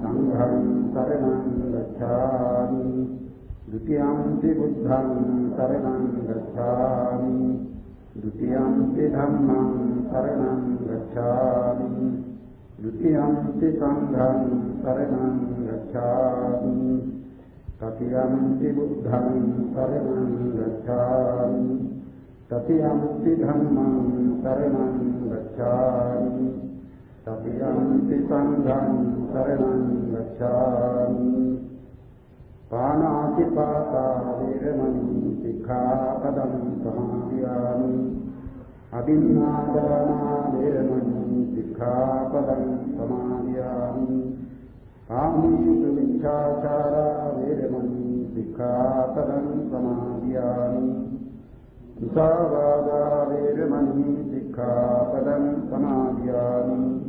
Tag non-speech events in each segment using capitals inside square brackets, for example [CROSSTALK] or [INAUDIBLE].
සංඝං සරණං ගච්ඡාමි ဒ ුතියම්පි බුද්ධං සරණං ගච්ඡාමි ဒ ුතියම්පි ධම්මං සරණං ගච්ඡාමි ဒ ුතියම්පි සංඝං සරණං ගච්ඡාමි තතියම්පි බුද්ධං සරණං ගච්ඡාමි තතියම්පි ධම්මං සරණං ගච්ඡාමි තතියම්පි සංඝං සරණං ගච්ඡාමි පානාති පාතා වේරමණී සික්ඛාපදං සමාදියාමි අදින්නාදානා වේරමණී සික්ඛාපදං සමාදියාමි ආමීසු විචාචාරා වේරමණී සික්ඛාපදං සමාදියාමි මුසාවාදා වේරමණී සික්ඛාපදං සමාදියාමි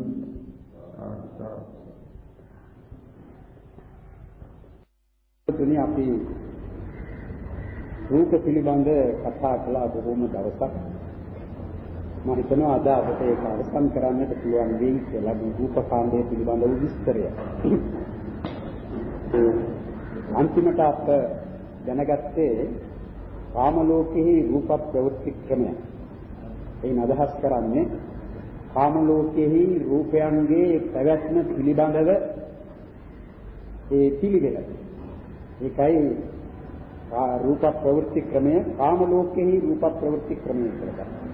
තුනේ අපි රූප පිළිබඳ කතා කළා බොහෝම දවසක් මම හිතනවා අද අපට ඒක අවසන් කරන්නට පුළුවන් වෙයි කියලා මේ රූප කාණ්ඩය පිළිබඳ වූ විස්තරය. අන්තිමට අප දැනගත්තේ කාම ලෝකෙහි රූප ප්‍රවෘත්ති ක්‍රමය. එයින් අදහස් කරන්නේ කාම ලෝකෙහි රූපයන්ගේ පැවැත්ම පිළිබඳව ඒ පිළිවෙල. ඒකයි රූප ප්‍රවෘත්ති ක්‍රමය කාම ලෝකෙහි රූප ප්‍රවෘත්ති ක්‍රමය කියලා කියනවා.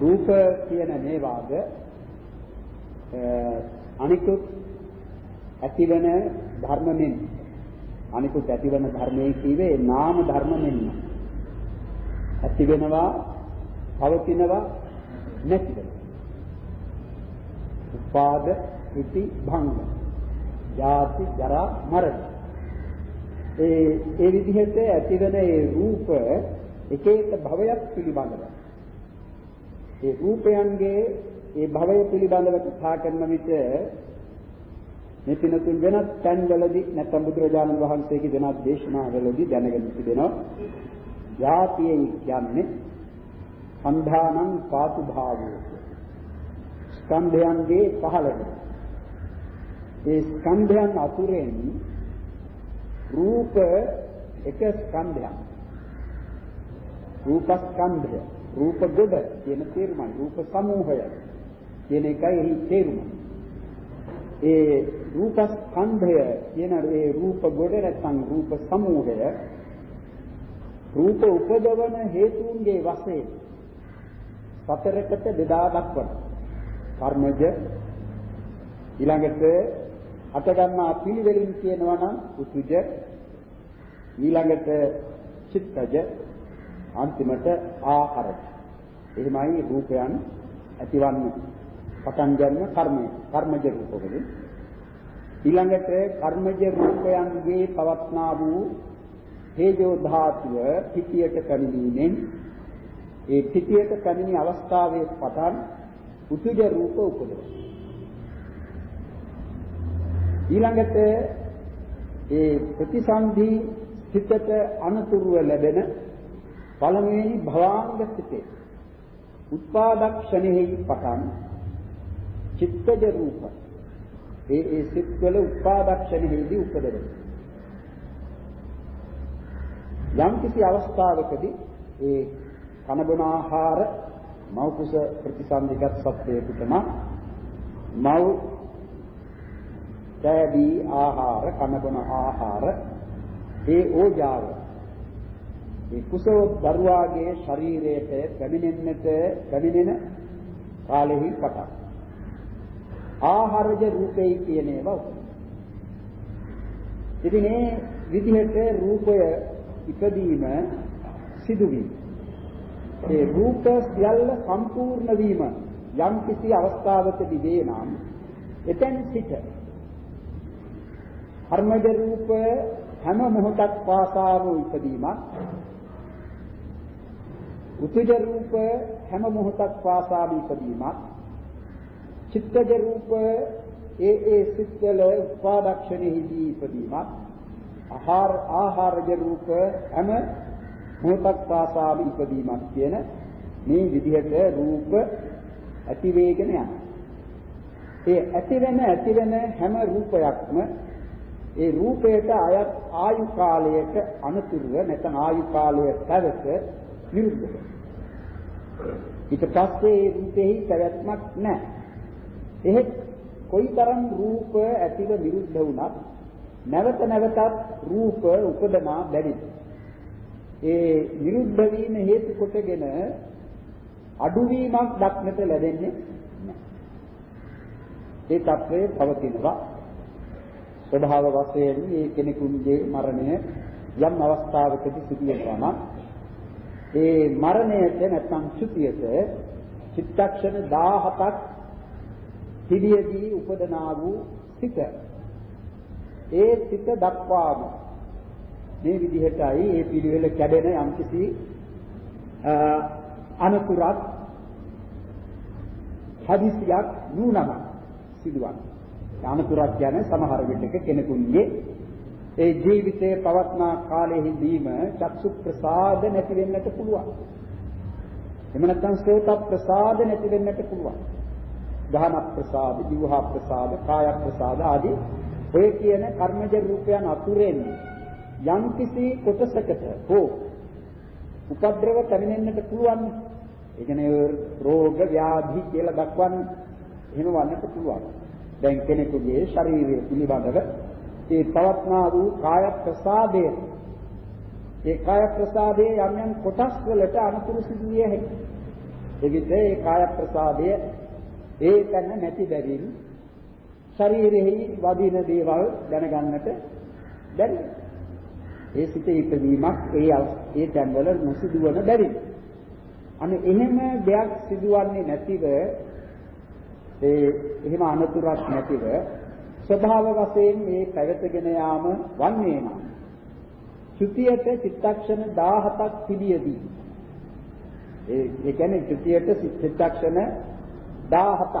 රූප කියන මේ වාග අනිකුත් ඇතිවන ධර්මෙන් අනිකුත් ඇතිවන ධර්මයේ කීවේ නාම ධර්ම මෙන්න. ඇති වෙනවා, පවතිනවා, නැති වෙනවා. උපාද, ඉති, භංග. ජාති, ජරා, මරණ. ඒ ඒ විදිහට ඇතිවන ඒ රූප එක එක භවයක් පිළිබඳව. ඒ රූපයන්ගේ ඒ භවය පිළිබඳව කතා කරන විට මේ පිනතුන් වෙනත් තැන්වලදී නැත්නම් බුදුරජාණන් වහන්සේගේ වෙනත් දේශනාවලදී දැනගෙන තිබෙනවා. යාතියේ කියන්නේ සන්ධානං පාතු භාවෝ ස්කන්ධයන්ගේ පහළට ඒ ස්කන්ධයන් අතුරෙන් රූප එක ස්කන්ධයක්. රූප ස්කන්ධය. රූප ගොඩ කියන තේරුමයි. රූප සමූහය කියන එකයි එහි තේරුම ඒ රූප ස්කන්ධය කියන ඒ රූප ගොඩ නැත්නම් රූප සමූහය රූප උපදවන හේතුන්ගේ වශයෙන් සතරකට බෙදා දක්වන කර්මජ ඊළඟට අට ගන්නා පිළිවෙලින් කියනවා නම් උතුජ ඊළඟට චිත්තජ අන්තිමට ආහාරජ. එහෙමයි රූපයන් ඇතිවන්නේ පටන් ගන්න කර්මය කර්මජ රූපවලින්. ඊළඟට කර්මජ රූපයන්ගේ පවත්නා වූ තේජෝ ධාතුව පිටියට පැමිණීමෙන් ඒ පිටියට පැමිණි අවස්ථාවේ පටන් උතුජ රූප උපදවනවා. ඊළඟට ඒ ප්‍රතිසන්ධි සිතට අනුතුරුව ලැබෙන පළමුවෙනි භවාංග සිතේ උත්පාදක්ෂණෙහි පටන් චිත්තජ රූප. ඒ ඒ සිත්වල උත්පාදක්ෂණෙහිදී උපදවන යම් කිසි අවස්ථාවකදී ඒ කනබුන ආහාර මෞකුස ප්‍රතිසන්දිගත සත්‍යයකටම මව් කෑදී ආහාර කනබුන ආහාර ඒ ඕජාව. ඒ කුසව දරුවාගේ ශරීරයට පැමිණෙන්නට පැමිණෙන කාලෙහි පටන්. ආහාරජ රූපේ කියන ඒවා. ඉතින් මේ විදිහට රූපය ඉපදීම සිදුවීම ඒ රූප සියල්ල සම්පූර්ණ වීම යම් කිසි අවස්ථාවකදී වේ නම් එතෙන් සිට කර්මජ රූප හැම මොහොතක් පාසාම ඉපදීමක්. උතුජ රූප හැම මොහොතක් පාසාම ඉපදීමක්. චිත්තජ රූප ඒ ඒ සිත්වල උපාදක්ෂණෙහිදී ඉපදීමක්. ආහාර ආහාරජ රූප හැම මොහොතක් පාසාම ඉපදීමක් කියන මේ විදිහට රූප ඇති වේගෙන යනවා. ඒ ඇති වෙන ඇති වෙන හැම රූපයක්ම ඒ රූපයට අයත් ආයු කාලයට අනුතුරුව නැත්නම් ආයු කාලය පැවත නිරුද්ධ වෙනවා. ඊට පස්සේ ඒ රූපෙහි පැවැත්මක් නැහැ. එහෙත් කොයිතරම් රූප ඇතිව විරුද්ධ වුණත් නැවත නැවතත් රූප උපදනා බැරි. ඒ විරුද්ධ වීම හේතු කොටගෙන අඩුවීමක් දක්නට ලැබෙන්නේ නැහැ. ඒ తත්වයේ පවතිනවා. ස්වභාව වශයෙන් මේ කෙනෙකුගේ මරණය යම් අවස්ථාවකදී සිදු වෙනවා නම් ඒ මරණයට නැත්නම් චුතියට චිත්තක්ෂණ 17ක් පිළියදී උපදනා වූ සිත ඒ සිත දක්වාම මේ විදිහටයි ඒ පිළිවෙල කැඩෙන යම්කිසි අනුතරක් හදිසියක් නුනම සිදුවන. අනුතරක් කියන්නේ සමහර විටක කෙනෙකුගේ ඒ ජීවිතයේ පවත්නා කාලයේදීම චක්සු ප්‍රසාද නැති වෙන්නට පුළුවන්. එහෙම නැත්නම් සෝත ප්‍රසාද නැති වෙන්නට පුළුවන්. ගහන ප්‍රසාද, ජීවහා ප්‍රසාද, කාය ප්‍රසාද ආදී ඔය කියන කර්මජ රූපයන් අතුරෙන් යම්කිසි කොටසකට හෝ උපද්‍රව පැමිණෙන්නට පුළුවන්. ඒ කියන්නේ රෝග ව්‍යාධි කියලා දක්වන්නේ එහෙම වන්නට පුළුවන්. දැන් කෙනෙකුගේ ශරීරය පිළිබඳව ඒ පවත්නා වූ කාය ප්‍රසාදය ඒ කාය ප්‍රසාදයේ යම් යම් කොටස් වලට අනුතුරු සිදුවිය හැකියි. එවිට ඒ කාය ප්‍රසාදය ඒ තැන නැති බැවින් ශරීරෙහි වදින දේවල් දැනගන්නට බැරි. ඒ සිතේ ඉපදීමක් ඒ ඒ තැන්වල නොසිදුවන බැරි. අනේ එහෙම දෙයක් සිදුවන්නේ නැතිව ඒ එහෙම අනතුරක් නැතිව ස්වභාව වශයෙන් මේ පැවතගෙන යාම වන්නේ නම් ත්‍ෘතියට චිත්තක්ෂණ 17ක් පිළියදී ඒ ඒ කියන්නේ ත්‍ෘතියට චිත්තක්ෂණ 17ක්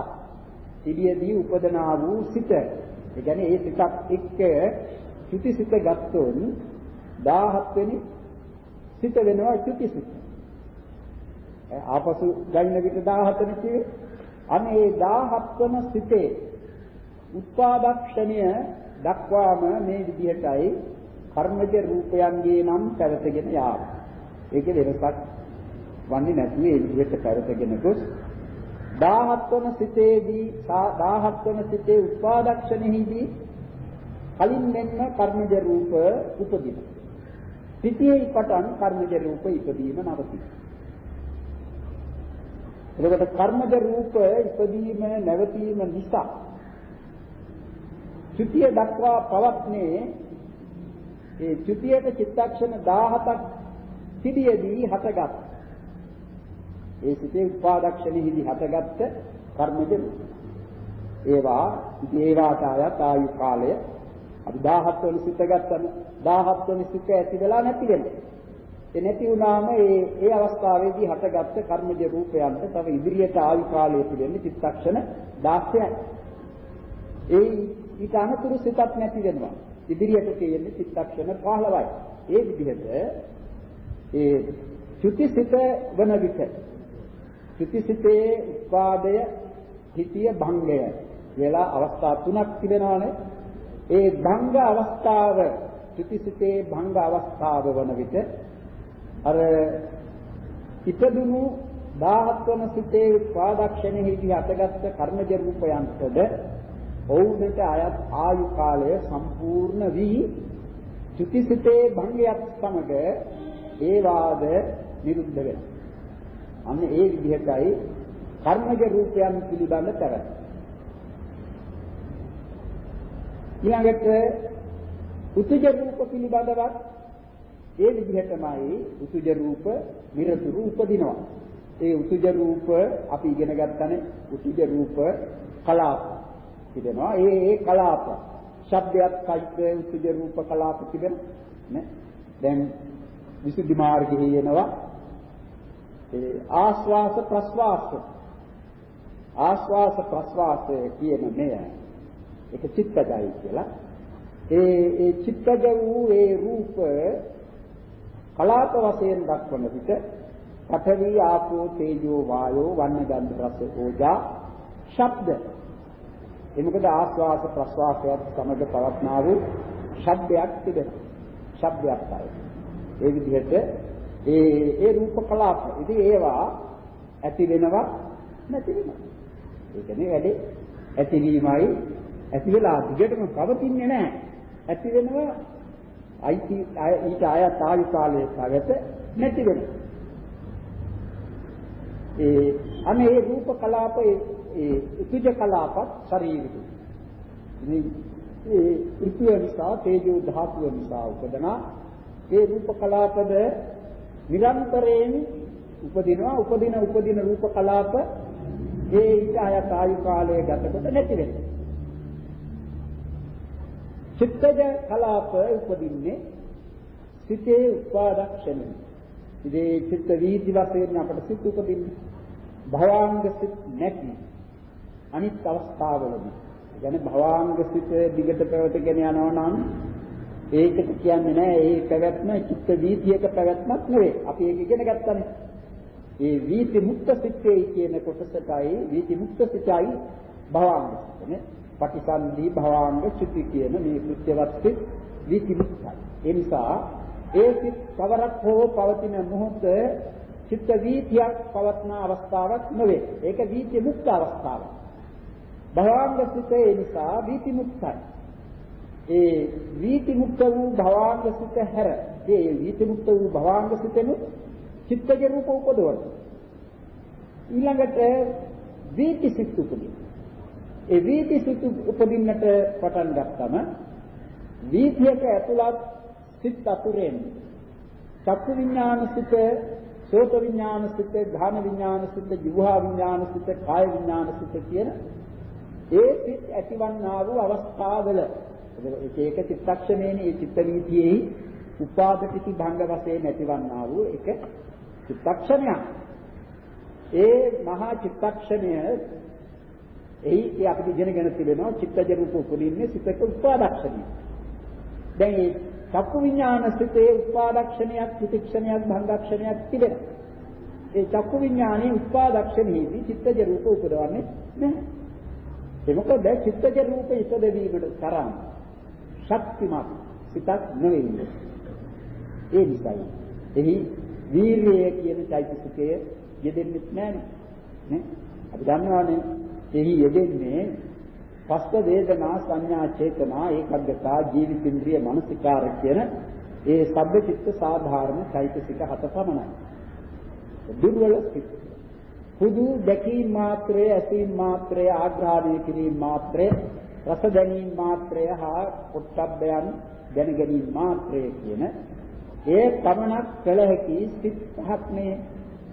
පිළියදී උපදනා වූ සිත. ඒ කියන්නේ ඒ සිතක් එක්ක ත්‍ෘතිසිත ගත්තොත් 17 වෙනි සිත වෙනවා ත්‍ෘතිසිත ආපසු ගන්න විට 17 නේ කියේ අනේ 17 වන සිතේ උත්පාදක්ෂණය දක්වාම මේ විදිහටයි කර්මජ රූපයන්ගේ නම් පැවතගෙන යාම. ඒකේ වෙනසක් වන්නේ නැතුව ඒ විදිහට පැවතගෙන ගොස් 17 වන සිතේදී 17 වන සිතේ උත්පාදක්ෂණෙහිදී කලින් මෙන්න කර්මජ රූප උපදින. සිතේ පටන් කර්මජ රූප ඉපදීම නවතී. එතකොට කර්මජ රූප ඉපදීම නැවතීම නිසා ත්‍ෘතිය දක්වා පවත්නේ ඒ ත්‍ෘතියට චිත්තක්ෂණ 17ක් සිටියේදී හටගත්. ඒ සිතේ උපාදක්ෂණෙහිදී හටගත්ත කර්මජ ඒවා ඒවාට ආයත් ආයු කාලය අපි 17 වෙනි සිත ගත්තම 17 වෙනි සිත ඇති වෙලා නැති වෙනවා ඒ නැති වුණාම ඒ ඒ අවස්ථාවේදී හටගත්ත කර්මජ රූපයන්ට තව ඉදිරියට ආයු කාලය පිළිෙන්නේ චිත්තක්ෂණ 16යි ඒ ඊට අනතුරු සිතක් නැති වෙනවා. ඉදිරියට තියෙන්නේ චිත්තක්ෂණ 15යි. ඒ විදිහට ඒ චුතිසිත වන විට චුතිසිතේ උපාදය හිතිය භංගය වෙලා අවස්ථා තුනක් තිබෙනවානේ. ඒ භංග අවස්ථාව චුතිසිතේ භංග අවස්ථාව වන විට අර ඉපදුණු 17 වන සිතේ උපාදක්ෂණෙහිදී අතගත් කර්මජ රූපයන්ටද ඔවුන්ට අයත් ආයු කාලය සම්පූර්ණ වී චුතිසිතේ භංගයත් සමග ඒ වාද නිරුද්ධ වෙනවා. අන්න ඒ විදිහටයි කර්මජ රූපයන් පිළිබඳ පැවැත්ම. ඊළඟට උතුජ රූප පිළිබඳවත් ඒ විදිහටමයි උතුජ රූප නිරතුරු උපදිනවා. ඒ උතුජ රූප අපි ඉගෙන ගන්නනේ උතුජ රූප කලාප තිබෙනවා. ඒ ඒ කලාප ශබ්දයක් සහිත උතුජ රූප කලාප තිබෙනවා. නේ? දැන් විසුද්ධි මාර්ගයේ එනවා ඒ ආස්වාස ප්‍රස්වාස ආස්වාස ප්‍රස්වාසය කියන මෙය ඒක චිත්තජයි කියලා ඒ ඒ චිත්තජ වූ ඒ රූප කලාප වශයෙන් දක්වන විට පඨවි ආපෝ තේජෝ වායෝ වන්න ගන්ධ රස ඕජා ශබ්ද. එමකද ආස්වාස ප්‍රස්වාසයත් සමග පවත්නා වූ ශබ්දයක් තිබෙනවා. ශබ්දයක් තමයි. ඒ විදිහට ඒ ඒ රූප කලාප. ඉතින් ඒවා ඇති වෙනවා නැති වෙනවා. ඒ කියන්නේ වැඩි ඇතිවීමයි ඇති වෙලා දිගටම පවතින්නේ නැහැ. ඇති වෙනවා අයිති ඊට ආයත් ආයු කාලයේ පැවත නැති වෙනවා. ඒ අනේ ඒ රූප කලාප ඒ උතුජ කලාපත් ශරීරික. මේ ඒ ඍතුව නිසා තේජෝ ධාතුව නිසා උපදනා ඒ රූප කලාපද නිරන්තරයෙන් උපදිනවා උපදින උපදින රූප කලාප ඒ ඊට ආයත් ආයු කාලයේ ගතකොට නැති වෙනවා. චිත්තජ කලාප උපදින්නේ සිතේ උපාදක්ෂණය. ඉතේ චිත්ත වීති වශයෙන් අපට සිත් උපදින්නේ භවාංග සිත් නැති අනිත් අවස්ථාවලදී. يعني භවාංග සිත දිගට පැවතගෙන යනවා නම් ඒකට කියන්නේ නෑ ඒ පැවැත්ම චිත්ත වීතියක පැවැත්මක් නෙවෙයි. අපි ඒක ඉගෙන ගත්තානේ. ඒ වීති මුක්ත සිත්තේ කියන කොටසටයි වීති මුක්ත සිතයි භවාංග සිත නේ. පටිසන්ධි භවාංග චුති කියන මේ කෘත්‍යවත් සිත් විතිමුක්තයි. ඒ නිසා ඒ සිත් කවරක් හෝ පවතින මොහොත චිත්ත වීතියක් පවත්න අවස්ථාවක් නෙවේ. ඒක වීති මුක්ත අවස්ථාවක්. භවාංග සිත ඒ නිසා වීති මුක්තයි. ඒ වීති මුක්ත වූ භවාංග සිත හැර ඒ වීති මුක්ත වූ භවාංග සිතෙනු චිත්තජ රූප උපදවන. ඊළඟට වීති සිත් උපදින. ඒ වීති සිත් උපදින්නට පටන් ගත්තම වීතියක ඇතුළත් සිත් අතුරෙන් චක්කු විඥාන සිත, සෝත විඥාන සිත, ධාන විඥාන සිත, ජීවහා විඥාන සිත, කාය විඥාන සිත කියන ඒ සිත් ඇතිවන්නා වූ අවස්ථාවල ඒක එක චිත්තක්ෂණේනේ මේ චිත්ත වීතියේ උපාදපිති භංග වශයෙන් ඇතිවන්නා වූ එක චිත්තක්ෂණයක්. ඒ මහා චිත්තක්ෂණය එයි ඒ අපිට ඉගෙනගෙන තිබෙනවා චිත්තජ රූප උපදින්නේ සිතක උපාදක්ෂණය. දැන් මේ චක්කු විඥාන සිතේ උපාදක්ෂණයක් ප්‍රතික්ෂණයක් භංගක්ෂණයක් තිබෙනවා. ඒ චක්කු විඥානයේ උපාදක්ෂණයේදී චිත්තජ රූප උපදවන්නේ නැහැ. ඒ මොකද චිත්තජ රූප ඉපදවීමට තරම් ශක්තිමත් සිතක් නෙවෙයි. ඒ නිසායි. එහි වීරිය කියන චෛතසිකය යෙදෙන්නේ නැහැ නේ. අපි දන්නවානේ එහි යෙදෙන්නේ පස්ස වේදනා සංඥා චේතනා ඒකග්ගතා ජීවිතින්ද්‍රිය මනසිකාර කියන ඒ සබ්බ චිත්ත සාධාරණ චෛතසික හත පමණයි. දුර්වල සිත්. හුදු දැකීම මාත්‍රය, ඇසීම මාත්‍රය, ආග්‍රහණය කිරීම මාත්‍රය, රස දැනීම මාත්‍රය හා පොට්ටබ්බයන් දැන ගැනීම මාත්‍රය කියන ඒ පමණක් කළ හැකි සිත් පහක් මේ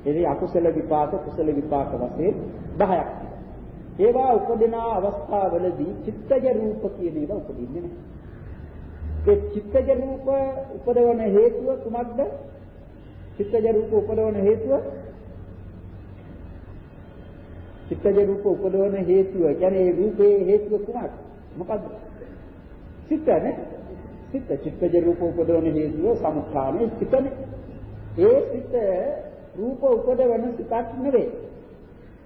එදී අකුසල විපාක කුසල විපාක වශයෙන් 10ක් ඒවා උපදින අවස්ථාවලදී චිත්තජ රූප කියන ඒවා උපදින්නේ නැහැ. ඒ චිත්තජ රූප උපදවන හේතුව කුමක්ද? චිත්තජ රූප උපදවන හේතුව චිත්තජ රූප උපදවන හේතුව කියන්නේ ඒ රූපේ හේතුව කුමක්ද? මොකද්ද? චිත්තනේ. චිත්ත චිත්තජ රූප උපදවන හේතුව සමුත්ථානේ චිත්තනේ. ඒ චිත්ත රූප උපදවන සිතක් නෙවේ.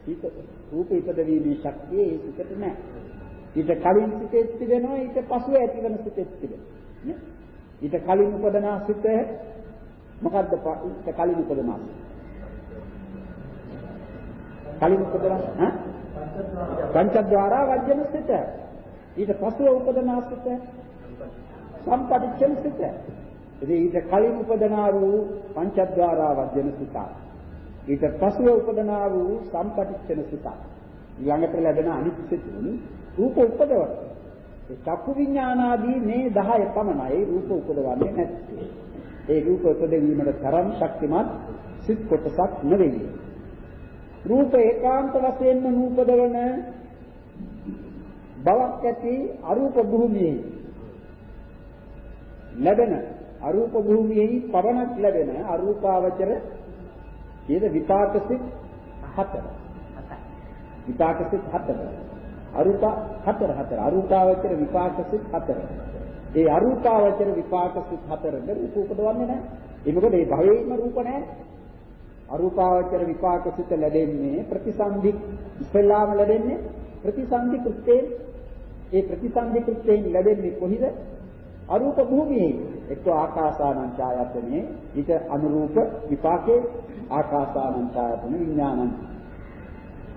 චිත්ත රූප ඉපදවීමේ ශක්තිය ඒ සිතට නැහැ. ඊට කලින් සිතේ තිබෙනවා ඊට පසුව ඇතිවන සිතේ තිබෙනවා. නේ? ඊට කලින් උපදනා සිත මොකද්ද ඊට කලින් උපදනා සිත? කලින් උපදනා ඈ? පංචද්වාරා වජ්ජන සිත. ඊට පසුව උපදනා සිත සම්පටිච්ඡන සිත. ඉතින් ඊට කලින් උපදනා වූ පංචද්වාරා වජ්ජන සිතක්. ඊට පසුව උපදනා වූ සම්පටිච්ඡන සිතක්. ළඟට ලැබෙන අනිත් සිතුන් රූප උපදවන. ඒ චක්කු විඥානාදී මේ 10 පමණයි රූප උපදවන්නේ නැත්තේ. ඒ රූප උපදවීමට තරම් ශක්තිමත් සිත් කොටසක් නෙවෙයි. රූප ඒකාන්ත වශයෙන්ම නූපදවන බවක් ඇති අරූප භූමියේ ලැබෙන අරූප භූමියේ පවණක් ලැබෙන අරූපාවචර කියන විපාකසිත හතර. විපාකසිත හතර. අරූප හතර හතර. අරූපාවචර විපාකසිත හතර. ඒ අරූපාවචර විපාකසිත හතරද රූප උපදවන්නේ නැහැ. ඒ මොකද ඒ භවයේම රූප නැහැ. අරූපාවචර විපාකසිත ලැබෙන්නේ ප්‍රතිසන්දි ඉස්ලාම ලැබෙන්නේ ප්‍රතිසන්දි කෘත්‍යයෙන්. ඒ ප්‍රතිසන්දි කෘත්‍යයෙන් ලැබෙන්නේ කොහිද? අරූප භූමියේ එක්ක ආකාසානං ඡායතනේ ඊට අනුරූප විපාකේ ආකාසානං ඡායතන විඥානං.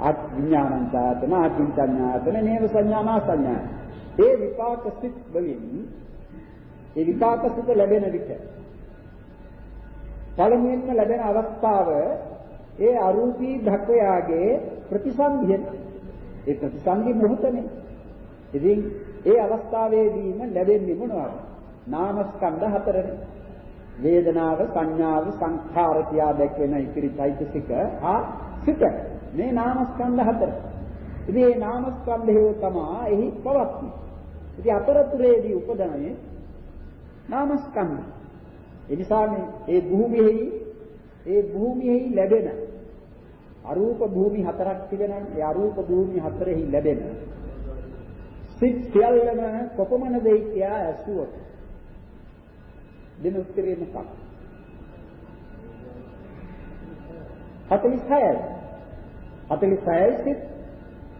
ආත් විඥානං ඡායතන ආකින්චඤ්ඤායතන නේව සංඥානා සංඥා. ඒ විපාක සිත් වලින් ඒ විපාක සිත් ලැබෙන විට පළමුවෙන්ම ලැබෙන අවස්ථාව ඒ අරූපී ධක්වයාගේ ප්‍රතිසන්දිය. ඒ ප්‍රතිසන්දි මොහොතනේ. ඉතින් ඒ අවස්ථාවේදීම ලැබෙන්නේ මොනවද? නාමස්කන්ධ හතරනේ. වේදනාව, සංඥාව, සංඛාර කියා දැක්වෙන ඉතිරි චෛතසික හා සිත. මේ නාමස්කන්ධ හතර. ඉතින් මේ නාමස්කන්ධය තමයි එහි පවත්න්නේ. ඉතින් අතරතුරේදී උපදනයේ නාමස්කන්ධ. ඒ නිසා මේ ඒ භූමියෙහි ඒ භූමියෙහි ලැබෙන අරූප භූමි හතරක් තිබෙනවා. ඒ අරූප භූමි හතරෙහි ලැබෙන සිත් සියල්ලම කොපමණ දෙයි කියා ඇසුවොත් දෙන උත්තරේ මොකක්ද 46යි 46යි සිත්.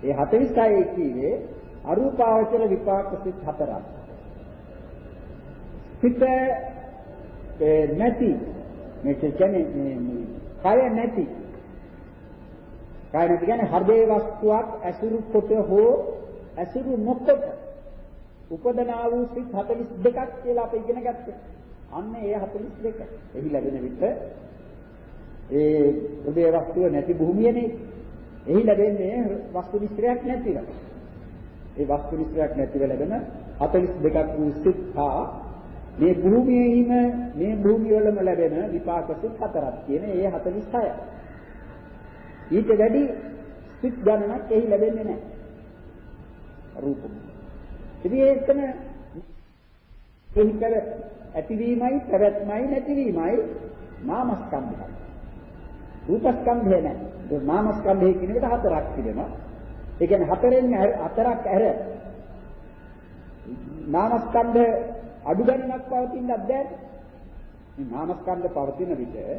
ඒ 46යි කීවේ අරූපාවචර විපාක සිත් හතරක්. සිත නැති. මේ කියන්නේ මේ කය නැති. කය නැති කියන්නේ හෘදේ වස්තුවක් ඇසුරු කොට හෝ ඇසුරු නොකොට උපදනා වූ සිත් 42ක් කියලා අපි ඉගෙන ගත්තා. අන්න ඒ 42. එහි ලැබෙන විට ඒ හෘදේ වස්තුව නැති භූමියනේ. එහි ලැබෙන්නේ වස්තු මිශ්‍රයක් නැතිව. ඒ වස්තු මිශ්‍රයක් නැතිව ලැබෙන 42ක් වූ සිත් හා මේ භූමියේම මේ භූමිය වලම ලැබෙන විපාක සිත් හතරක් කියන ඒ 46. ඊට වැඩි සිත් ගණනක් එහි ලැබෙන්නේ නැහැ. රූප. ඉතින් ඒකන එහි කර ඇතිවීමයි පැවැත්මයි නැතිවීමයි නාමස්කන්ධය. රූපස්කන්ධය නෑ. ඒ නාමස්කන්ධය කියන එකට හතරක් තිබෙනවා. ඒ කියන්නේ හතරෙන් හතරක් ඇර නාමස්කන්ධ අඩු ගණනක් පවතිනත් බෑ. මේ නාමස්කන්ධ පවතින විට ඒ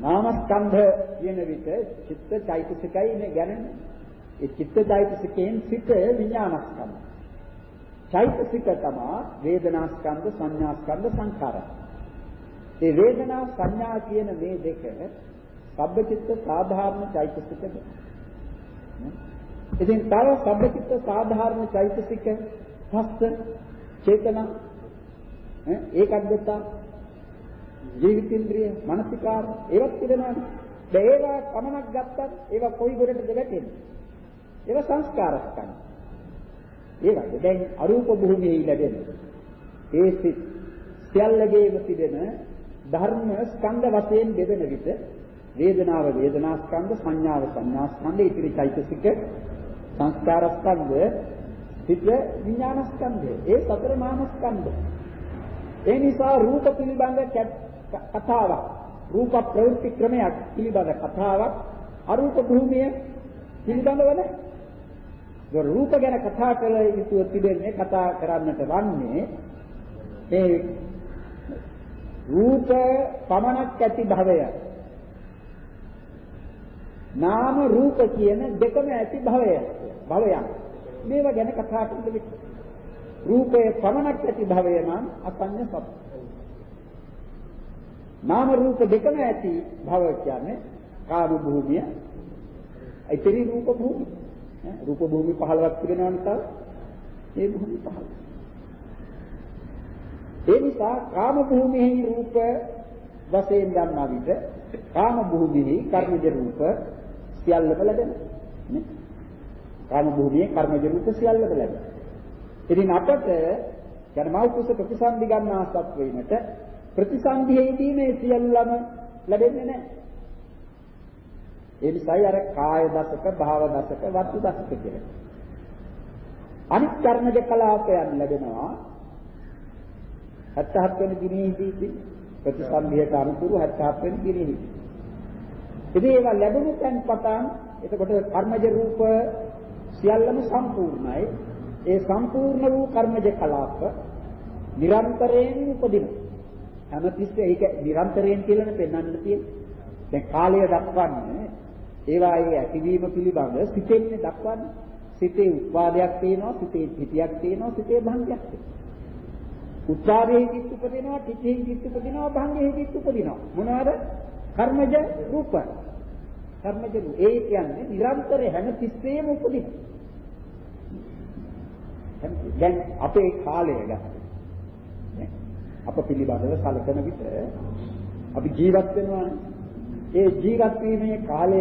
නාමස්කන්ධ කියන විට චිත්ත චෛතසිකයි නේ ගණන. ඒ චිත්තචෛතසිකයෙන් සිත විඥානස්කන්ධ. චෛතසික තමයි වේදනාස්කන්ධ, සංඥාස්කන්ධ, සංඛාර. ඒ වේදනා සංඥා කියන මේ දෙක සබ්බචිත්ත සාධාරණ චෛතසිකද? ඉතින් තව සබ්බචිත්ත සාධාරණ චෛතසික හස්ත චේතනා ඒකග්ගත ජීවිතින්ද්‍රිය මානසිකාර ඒවත් තිබෙනවානේ. ඒවා පමණක් ගත්තත් ඒවා කොයි ගොඩටද වැටෙන්නේ? ඒවා සංස්කාර ස්කන්ධ. ඒ වගේ දැන් අරූප භූමියේ ලැබෙන ඒ සිත් සියල්ලගේම තිබෙන ධර්ම ස්කන්ධ වශයෙන් බෙදෙන විට වේදනාව වේදනා ස්කන්ධ සංඥාව සංඥා ස්කන්ධ ඉතිරි චෛතසික සංස්කාර ස්කන්ධ සිත විඥාන ස්කන්ධය ඒ සතර නාම ස්කන්ධ. ඒ නිසා රූප පිළිබඳ කතාවක් රූප ප්‍රවෘත්ති ක්‍රමයක් පිළිබඳ කතාවක් අරූප භූමිය පිළිබඳව නැහැ. රූප ගැන කතා කළ යුතුව තිබෙන්නේ කතා කරන්නට වන්නේ ඒ රූප පමණක් ඇති භවය. නාම රූප කියන දෙකම ඇති භවය. භවයන්. මේවා ගැන කතා කරන්න රූපයේ පමණක් ඇති භවය නම් අසඤ්ඤ සබ්බ. නාම රූප දෙකම ඇති භව කියන්නේ කාම භූමිය, ඉතිරි රූප භූමිය. රූප භූමි 15ක් තිබෙනවා නම් ඒ භූමි 15. ඒ නිසා කාම භූමියේ රූප වශයෙන් ගන්නා විට කාම භූමියේ කර්මජ රූප සියල්ලම ලැබෙනවා. නේ? කාම භූමියේ කර්මජ රූප සියල්ලම ලැබෙනවා. ඉතින් අපට යන මෞකස ප්‍රතිසන්දි ගන්නා සත්වයිනට ප්‍රතිසන්දියේදී මේ සියල්ලම ලැබෙන්නේ නැහැ. ඒ නිසායි අර කාය දසක, භාව දසක, වස්තු දසක කියලා. අනිත් කර්මජ කලාපයන් ලැබෙනවා 77 වෙනි දිනෙහිදී ප්‍රතිසන්දියට අනුකූල 77 වෙනි දිනෙහිදී. ඉතින් ඒවා ලැබුණු තැන් පටන් එතකොට කර්මජ රූප සියල්ලම සම්පූර්ණයි. ඒ සම්පූර්ණ වූ කර්මජ කලාප නිරන්තරයෙන් උපදිනවා. හැමතිස්සේ ඒක නිරන්තරයෙන් කියලානේ පෙන්වන්න තියෙන්නේ. දැන් කාලය දක්වන්නේ ඒවායේ ඇතිවීම පිළිබඳ සිතෙන්නේ දක්වන්නේ. සිතේ උත්පාදයක් තියෙනවා, සිතේ පිටියක් තියෙනවා, සිතේ භංගයක් තියෙනවා. උත්පාදයේදීත් උපදිනවා, පිටියේදීත් උපදිනවා, භංගයේදීත් උපදිනවා. මොනවාද? කර්මජ රූප. කර්මජ රූප. ඒ කියන්නේ නිරන්තර හැම තිස්සෙම උපදිනවා. දැන් අපේ කාලය ගන්න. අප පිළිබඳව සැලකන විට අපි ජීවත් වෙනවානේ. ඒ ජීවත් වීමේ කාලය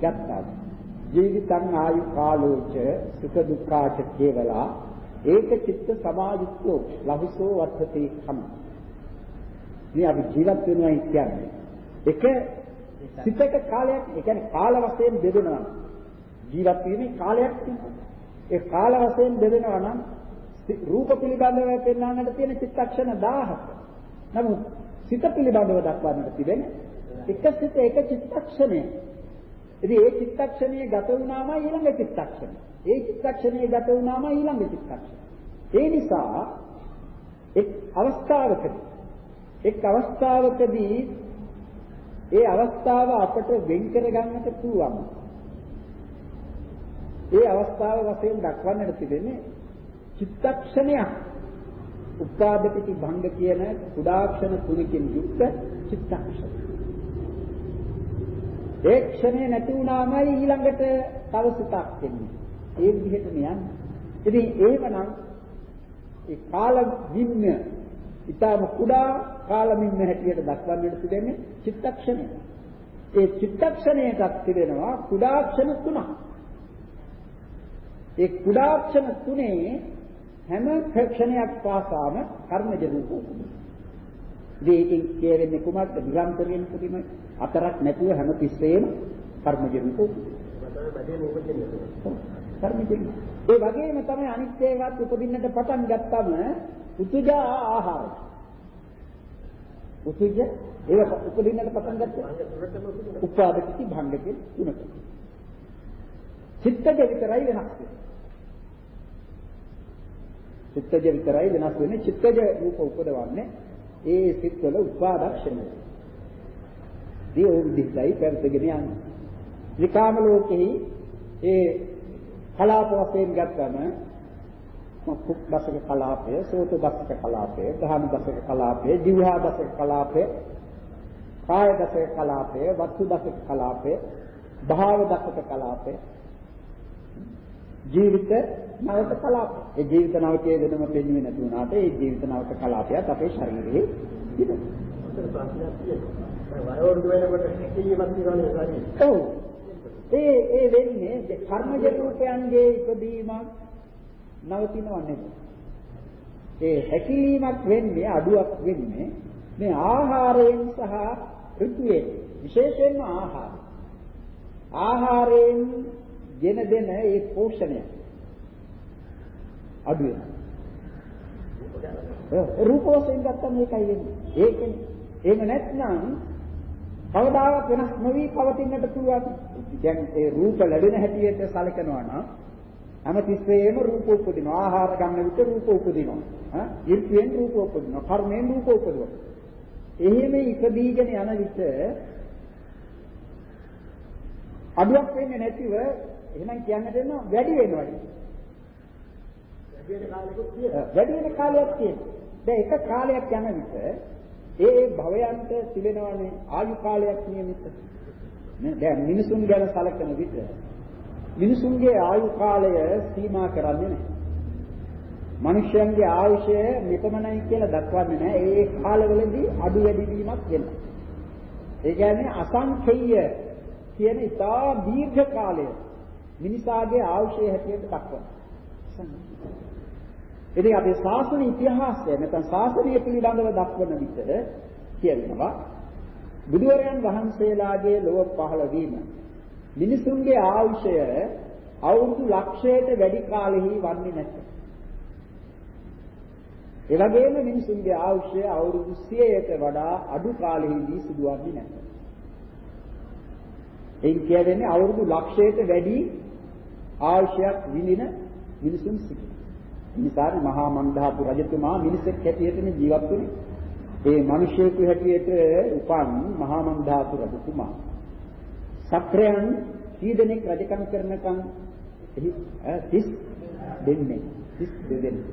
ගත්තා. ජීවිතං ආයු කාලෝච සුඛ දුක්ඛාච කේවලා ඒක චිත්ත සමාධිත්වෝ ලහුසෝ වත්තති කම. මේ අපි ජීවත් වෙනවා කියන්නේ එක සිතක කාලයක් ඒ කියන්නේ කාල වශයෙන් බෙදෙනවා. ජීවත් වීමේ කාලයක් තියෙනවා. ඒ කාල වශයෙන් බෙදෙනවා නම් රූප පිළිබඳව පෙන්වන්නට තියෙන චිත්තක්ෂණ 1000ක්. නමුත් සිත පිළිබඳව දක්වන්නට තිබෙන එක සිත එක චිත්තක්ෂණය. ඉතින් ඒ චිත්තක්ෂණයේ ගත වුණාම ඊළඟ චිත්තක්ෂණය. ඒ චිත්තක්ෂණයේ ගත වුණාම ඊළඟ චිත්තක්ෂණය. ඒ නිසා එක් අවස්ථාවකදී එක් අවස්ථාවකදී ඒ අවස්ථාව අපට වෙන් කර ගන්නට පුළුවන්. ඒ අවස්ථාව වශයෙන් දක්වන්නට තිබෙන්නේ චිත්තක්ෂණයක්. උපාදපිති භංග කියන කුඩාක්ෂණ තුනකින් යුක්ත චිත්තක්ෂණ. ඒ ක්ෂණය නැති වුණාමයි ඊළඟට තව සිතක් එන්නේ. ඒ විදිහට යන්නේ. ඉතින් එහෙමනම් ඒ කාල විඤ්ඤ ඊටම කුඩා කාල විඤ්ඤ හැටියට දක්වන්නට තිබෙන්නේ චිත්තක්ෂණය. ඒ චිත්තක්ෂණයටත් තිබෙනවා කුඩාක්ෂණ තුනක්. ඒ කුඩාක්ෂණ තුනේ හැම ක්ෂණයක් පාසාම කර්මජ රූප උපදිනවා. ඉතින් කියවෙන්නේ කුමක්ද? නිරන්තරයෙන් පුදිම අතරක් නැතුව හැම තිස්සෙම කර්මජ රූප කර්මජ ඒ වගේම තමයි අනිත් ඒවාත් උපදින්නට පටන් ගත්තම උතුජ ආහාර. උතුජ ඒක උපදින්නට පටන් ගත්තා. උපාදිතී භංගකේ තුනක. චිත්තජ විතරයි වෙනස් වෙන්නේ. චිත්තජ විතරයි වෙනස් වෙන්නේ. චිත්තජ රූප උපදවන්නේ ඒ සිත්වල උපාදක්ෂණය. දී ඕ විදිහටයි පැවතගෙන යන්නේ. විකාම ලෝකෙහි ඒ කලාප වශයෙන් ගත්තම කුක් දසක කලාපය, සෝත දසක කලාපය, දහන දසක කලාපය, දිවහා දසක කලාපය, කාය දසක කලාපය, වස්තු දසක කලාපය, භාව දසක කලාපය, ජීවිත නවක කලාප. ඒ ජීවිත නවකයේ වෙනම පෙන්වෙන්නේ නැති වුණාට ඒ ජීවිත නවක කලාපයත් අපේ ශරීරයේ තිබෙනවා. ඒ ඒ වෙන්නේ කර්මජ රූපයන්ගේ ඉදීමක් නවතිනව නෙමෙයි. ඒ හැකිලීමක් වෙන්නේ අඩුවක් වෙන්නේ මේ ආහාරයෙන් සහ ඍතුයෙන් විශේෂයෙන්ම ආහාර. ආහාරයෙන් ගෙන දෙන ඒ පෝෂණය අඩු වෙනවා. රූප වශයෙන් ගත්තම මේකයි වෙන්නේ. ඒකනේ. එහෙම නැත්නම් කවදාවත් වෙනස් නොවි පවතින්නට පුළුවන්. දැන් ඒ රූප ලැබෙන හැටියට සැලකනවා නම් හැමතිස්සෙම රූප උපදිනවා. ආහාර ගන්න විට රූප උපදිනවා. ඈ ඉර්තියෙන් රූප උපදිනවා. කර්මයෙන් රූප උපදිනවා. එහෙම ඉපදීගෙන යන විට අඩුවක් වෙන්නේ නැතිව එහෙනම් කියන්න දෙන්න වැඩි වෙනවා. වැඩි වෙන කාලයක් තියෙනවා. දැන් එක කාලයක් යන විට ඒ ඒ භවයන්ට තිබෙනවානේ ආයු කාලයක් නියමිත. නේ දැන් මිනිසුන් ගැන සැලකන විට මිනිසුන්ගේ ආයු කාලය සීමා කරන්නේ නැහැ. මිනිස්යන්ගේ ආයුෂය මෙපමණයි කියලා දක්වන්නේ නැහැ. ඒ කාලවලදී අඩු වැඩි වීමක් වෙනවා. ඒ කියන්නේ අසංඛේය කියන ඉතා දීර්ඝ කාලය මිනිසාගේ ආයුෂය හැටියට දක්වනවා. ඉතින් අපේ ශාසන ඉතිහාසය නැත්නම් ශාසනය පිළිබඳව දක්වන විට කියනවා බුදුරයන් වහන්සේලාගේ ලොව පහළ වීම මිනිසුන්ගේ ආයුෂය අවුරුදු ලක්ෂයට වැඩි කාලෙහි වන්නේ නැත. ඒ වගේම මිනිසුන්ගේ ආයුෂය අවුරුදු 100කට වඩා අඩු කාලෙහිදී සිදුවන්නේ නැත. එයින් කියන්නේ අවුරුදු ලක්ෂයට වැඩි ආයුෂයක් විඳින මිනිසුන් සිටිනවා. මිනිසාරි මහා මන්දහතු රජතුමා මිනිසෙක් හැටියටනේ ජීවත් වුනේ. ඒ මිනිසෙකු හැටියට උපන් මහා මන්දහතු රජතුමා. සත්‍රයන් කී දෙනෙක් රජකම් කරනකම් එහි 30 දෙන්නේ 32 දෙනෙක්.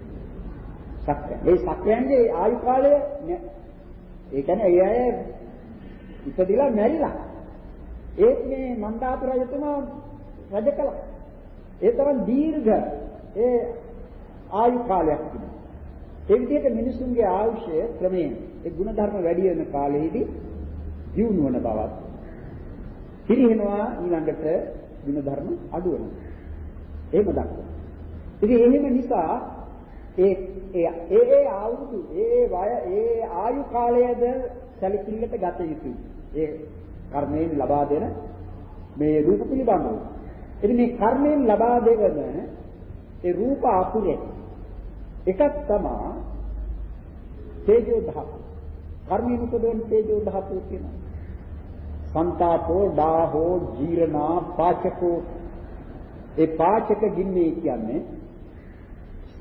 සත්‍යයන්. ඒ සත්‍යයන්ගේ ආයු කාලය ඒ කියන්නේ ඒ අය ඉපදිලා මැරිලා. ඒත් මේ මන්දාතු රජතුමා රජ කළා. ඒ තරම් දීර්ඝ ඒ ආයු කාලයක් තිබුණා. ඒ විදිහට මිනිසුන්ගේ ආයුෂය ක්‍රමයෙන් ඒ ಗುಣධර්ම වැඩි වෙන කාලෙෙහිදී දියුණු වන බවත් පිරිනවනවා ඊළඟට ಗುಣධර්ම අඩු වෙනවා. එහෙම දක්වනවා. ඉතින් එහෙම නිසා ඒ ඒ ඒ ආයුතු ඒ වය ඒ ආයු කාලයද සැලකිල්ලට ගත යුතුයි. ඒ කර්මයෙන් ලබා දෙන මේ රූප පිළිබඳව ඉතින් මේ කර්මයෙන් ලබා දෙවන ඒ රූප අකුරේ එකක් තමයි තේජෝ ධාතු. කර්මයෙන් උපදවන තේජෝ ධාතුව කියනවා. සංතාපෝ ඩාහෝ ජීරණා පාචකෝ ඒ පාචක ගින්නේ කියන්නේ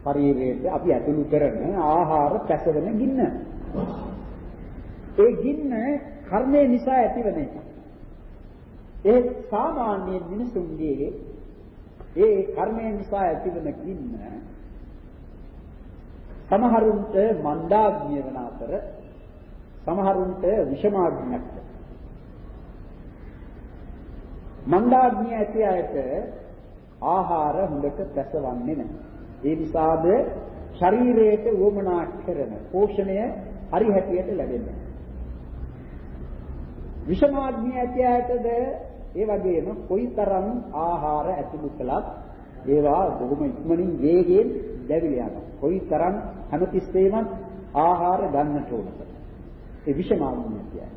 ශරීරයට අපි ඇතුළු කරන ආහාර පැසවෙන ගින්න. ඒ ගින්න කර්මය නිසා ඇතිවන එක. ඒ සාමාන්‍ය මිනිසුන්ගේ ඒ කර්මය නිසා ඇතිවන ගින්න සමහරුන්ට මන්දාග්නිය වන අතර සමහරුන්ට විෂමාග්නියක්. මන්දාග්නිය ඇති අයට ආහාර හොඳට පැසවන්නේ නැහැ. ඒ නිසාද ශරීරයට වමනා කරන පෝෂණය හරි හැටියට ලැබෙන්නේ. විෂමාග්නිය ඇතියටද ඒ වගේම කොයිතරම් ආහාර ඇතුළු කළත් ඒවා බොහොම ඉක්මනින් වේගයෙන් දැවිලා යනවා. කොයිතරම් හැමතිස්සෙම ආහාර ගන්නට ඕනද. ඒ විෂමාග්නිය කියන්නේ.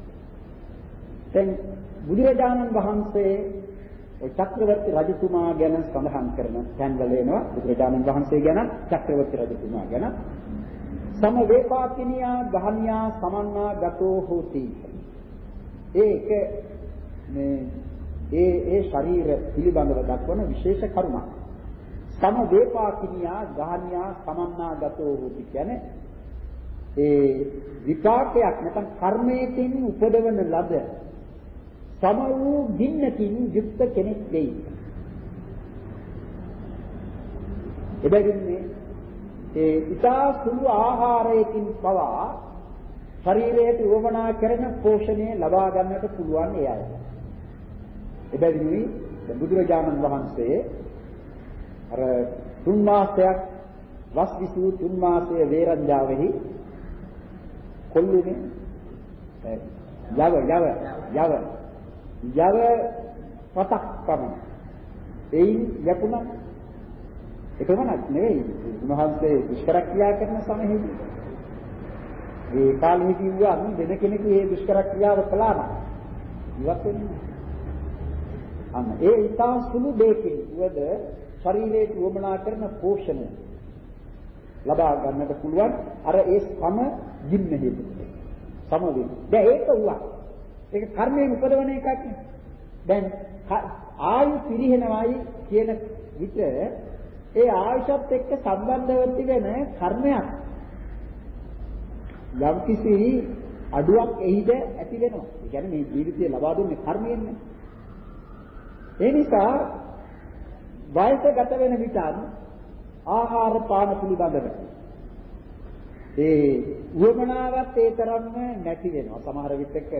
දැන් බුදුරජාණන් වහන්සේ ඔය චක්‍රවර්ති රජතුමා ගැන සඳහන් කරන තැන්වල එනවා බුදුරජාණන් වහන්සේ ගැන චක්‍රවර්ති රජතුමා ගැන සම වේපාකිනියා ගහනියා සමන්නා ගතෝ හෝති ඒක මේ ඒ ඒ ශරීර පිළිබඳව දක්වන විශේෂ කරුණක් සම වේපාකිනියා ගහනියා සමන්නා ගතෝ හෝති කියන්නේ ඒ විපාකයක් නැත්නම් කර්මයෙන් උපදවන ලද සම වූ ගින්නකින් යුක්ත කෙනෙක් වෙයි. එබැවින් මේ ඒ ඊතා සුළු ආහාරයකින් පවා ශරීරයට උවමනා කරන පෝෂණය ලබා ගන්නට පුළුවන් ඒ අය. එබැවින් බුදුරජාණන් වහන්සේ අර තුන් මාසයක් වස් විසූ තුන් මාසයේ වේරංජාවෙහි කොල්ලුනේ යව යව යව යව පතක් පමණ. එයින් යකුණක් එකමනක් නෙවෙයි. උන්වහන්සේ දුෂ්කර ක්‍රියා කරන සමයේදී ඒ කාලෙදී වුණා වෙන කෙනෙකු මේ දුෂ්කර ක්‍රියාව කළා නම් ඉවත් වෙන්නේ අන්න ඒ ඊටා සුළු දෙයකින් වද ශරීරයේ උවමනා කරන පෝෂණය ලබා ගන්නට පුළුවන් අර ඒ සම ජින්න හේතු සම වේ. දැන් ඒක වුණා. ඒක කර්මයෙන් උපදවන එකක් නේ. දැන් ආයු පිරිහෙනවයි කියන විට ඒ ආයුෂත් එක්ක සම්බන්ධව තිබෙන කර්මයක් යම් කිසි අඩුවක් එහිද ඇති වෙනවා. ඒ කියන්නේ මේ ජීවිතය ලබා දුන්නේ කර්මයෙන්නේ. ඒ නිසා වයසගත වෙන විට ආහාර පාන පිළිබඳව ඒ උවමනාවත් ඒ තරම්ම නැති වෙනවා. සමහර විටක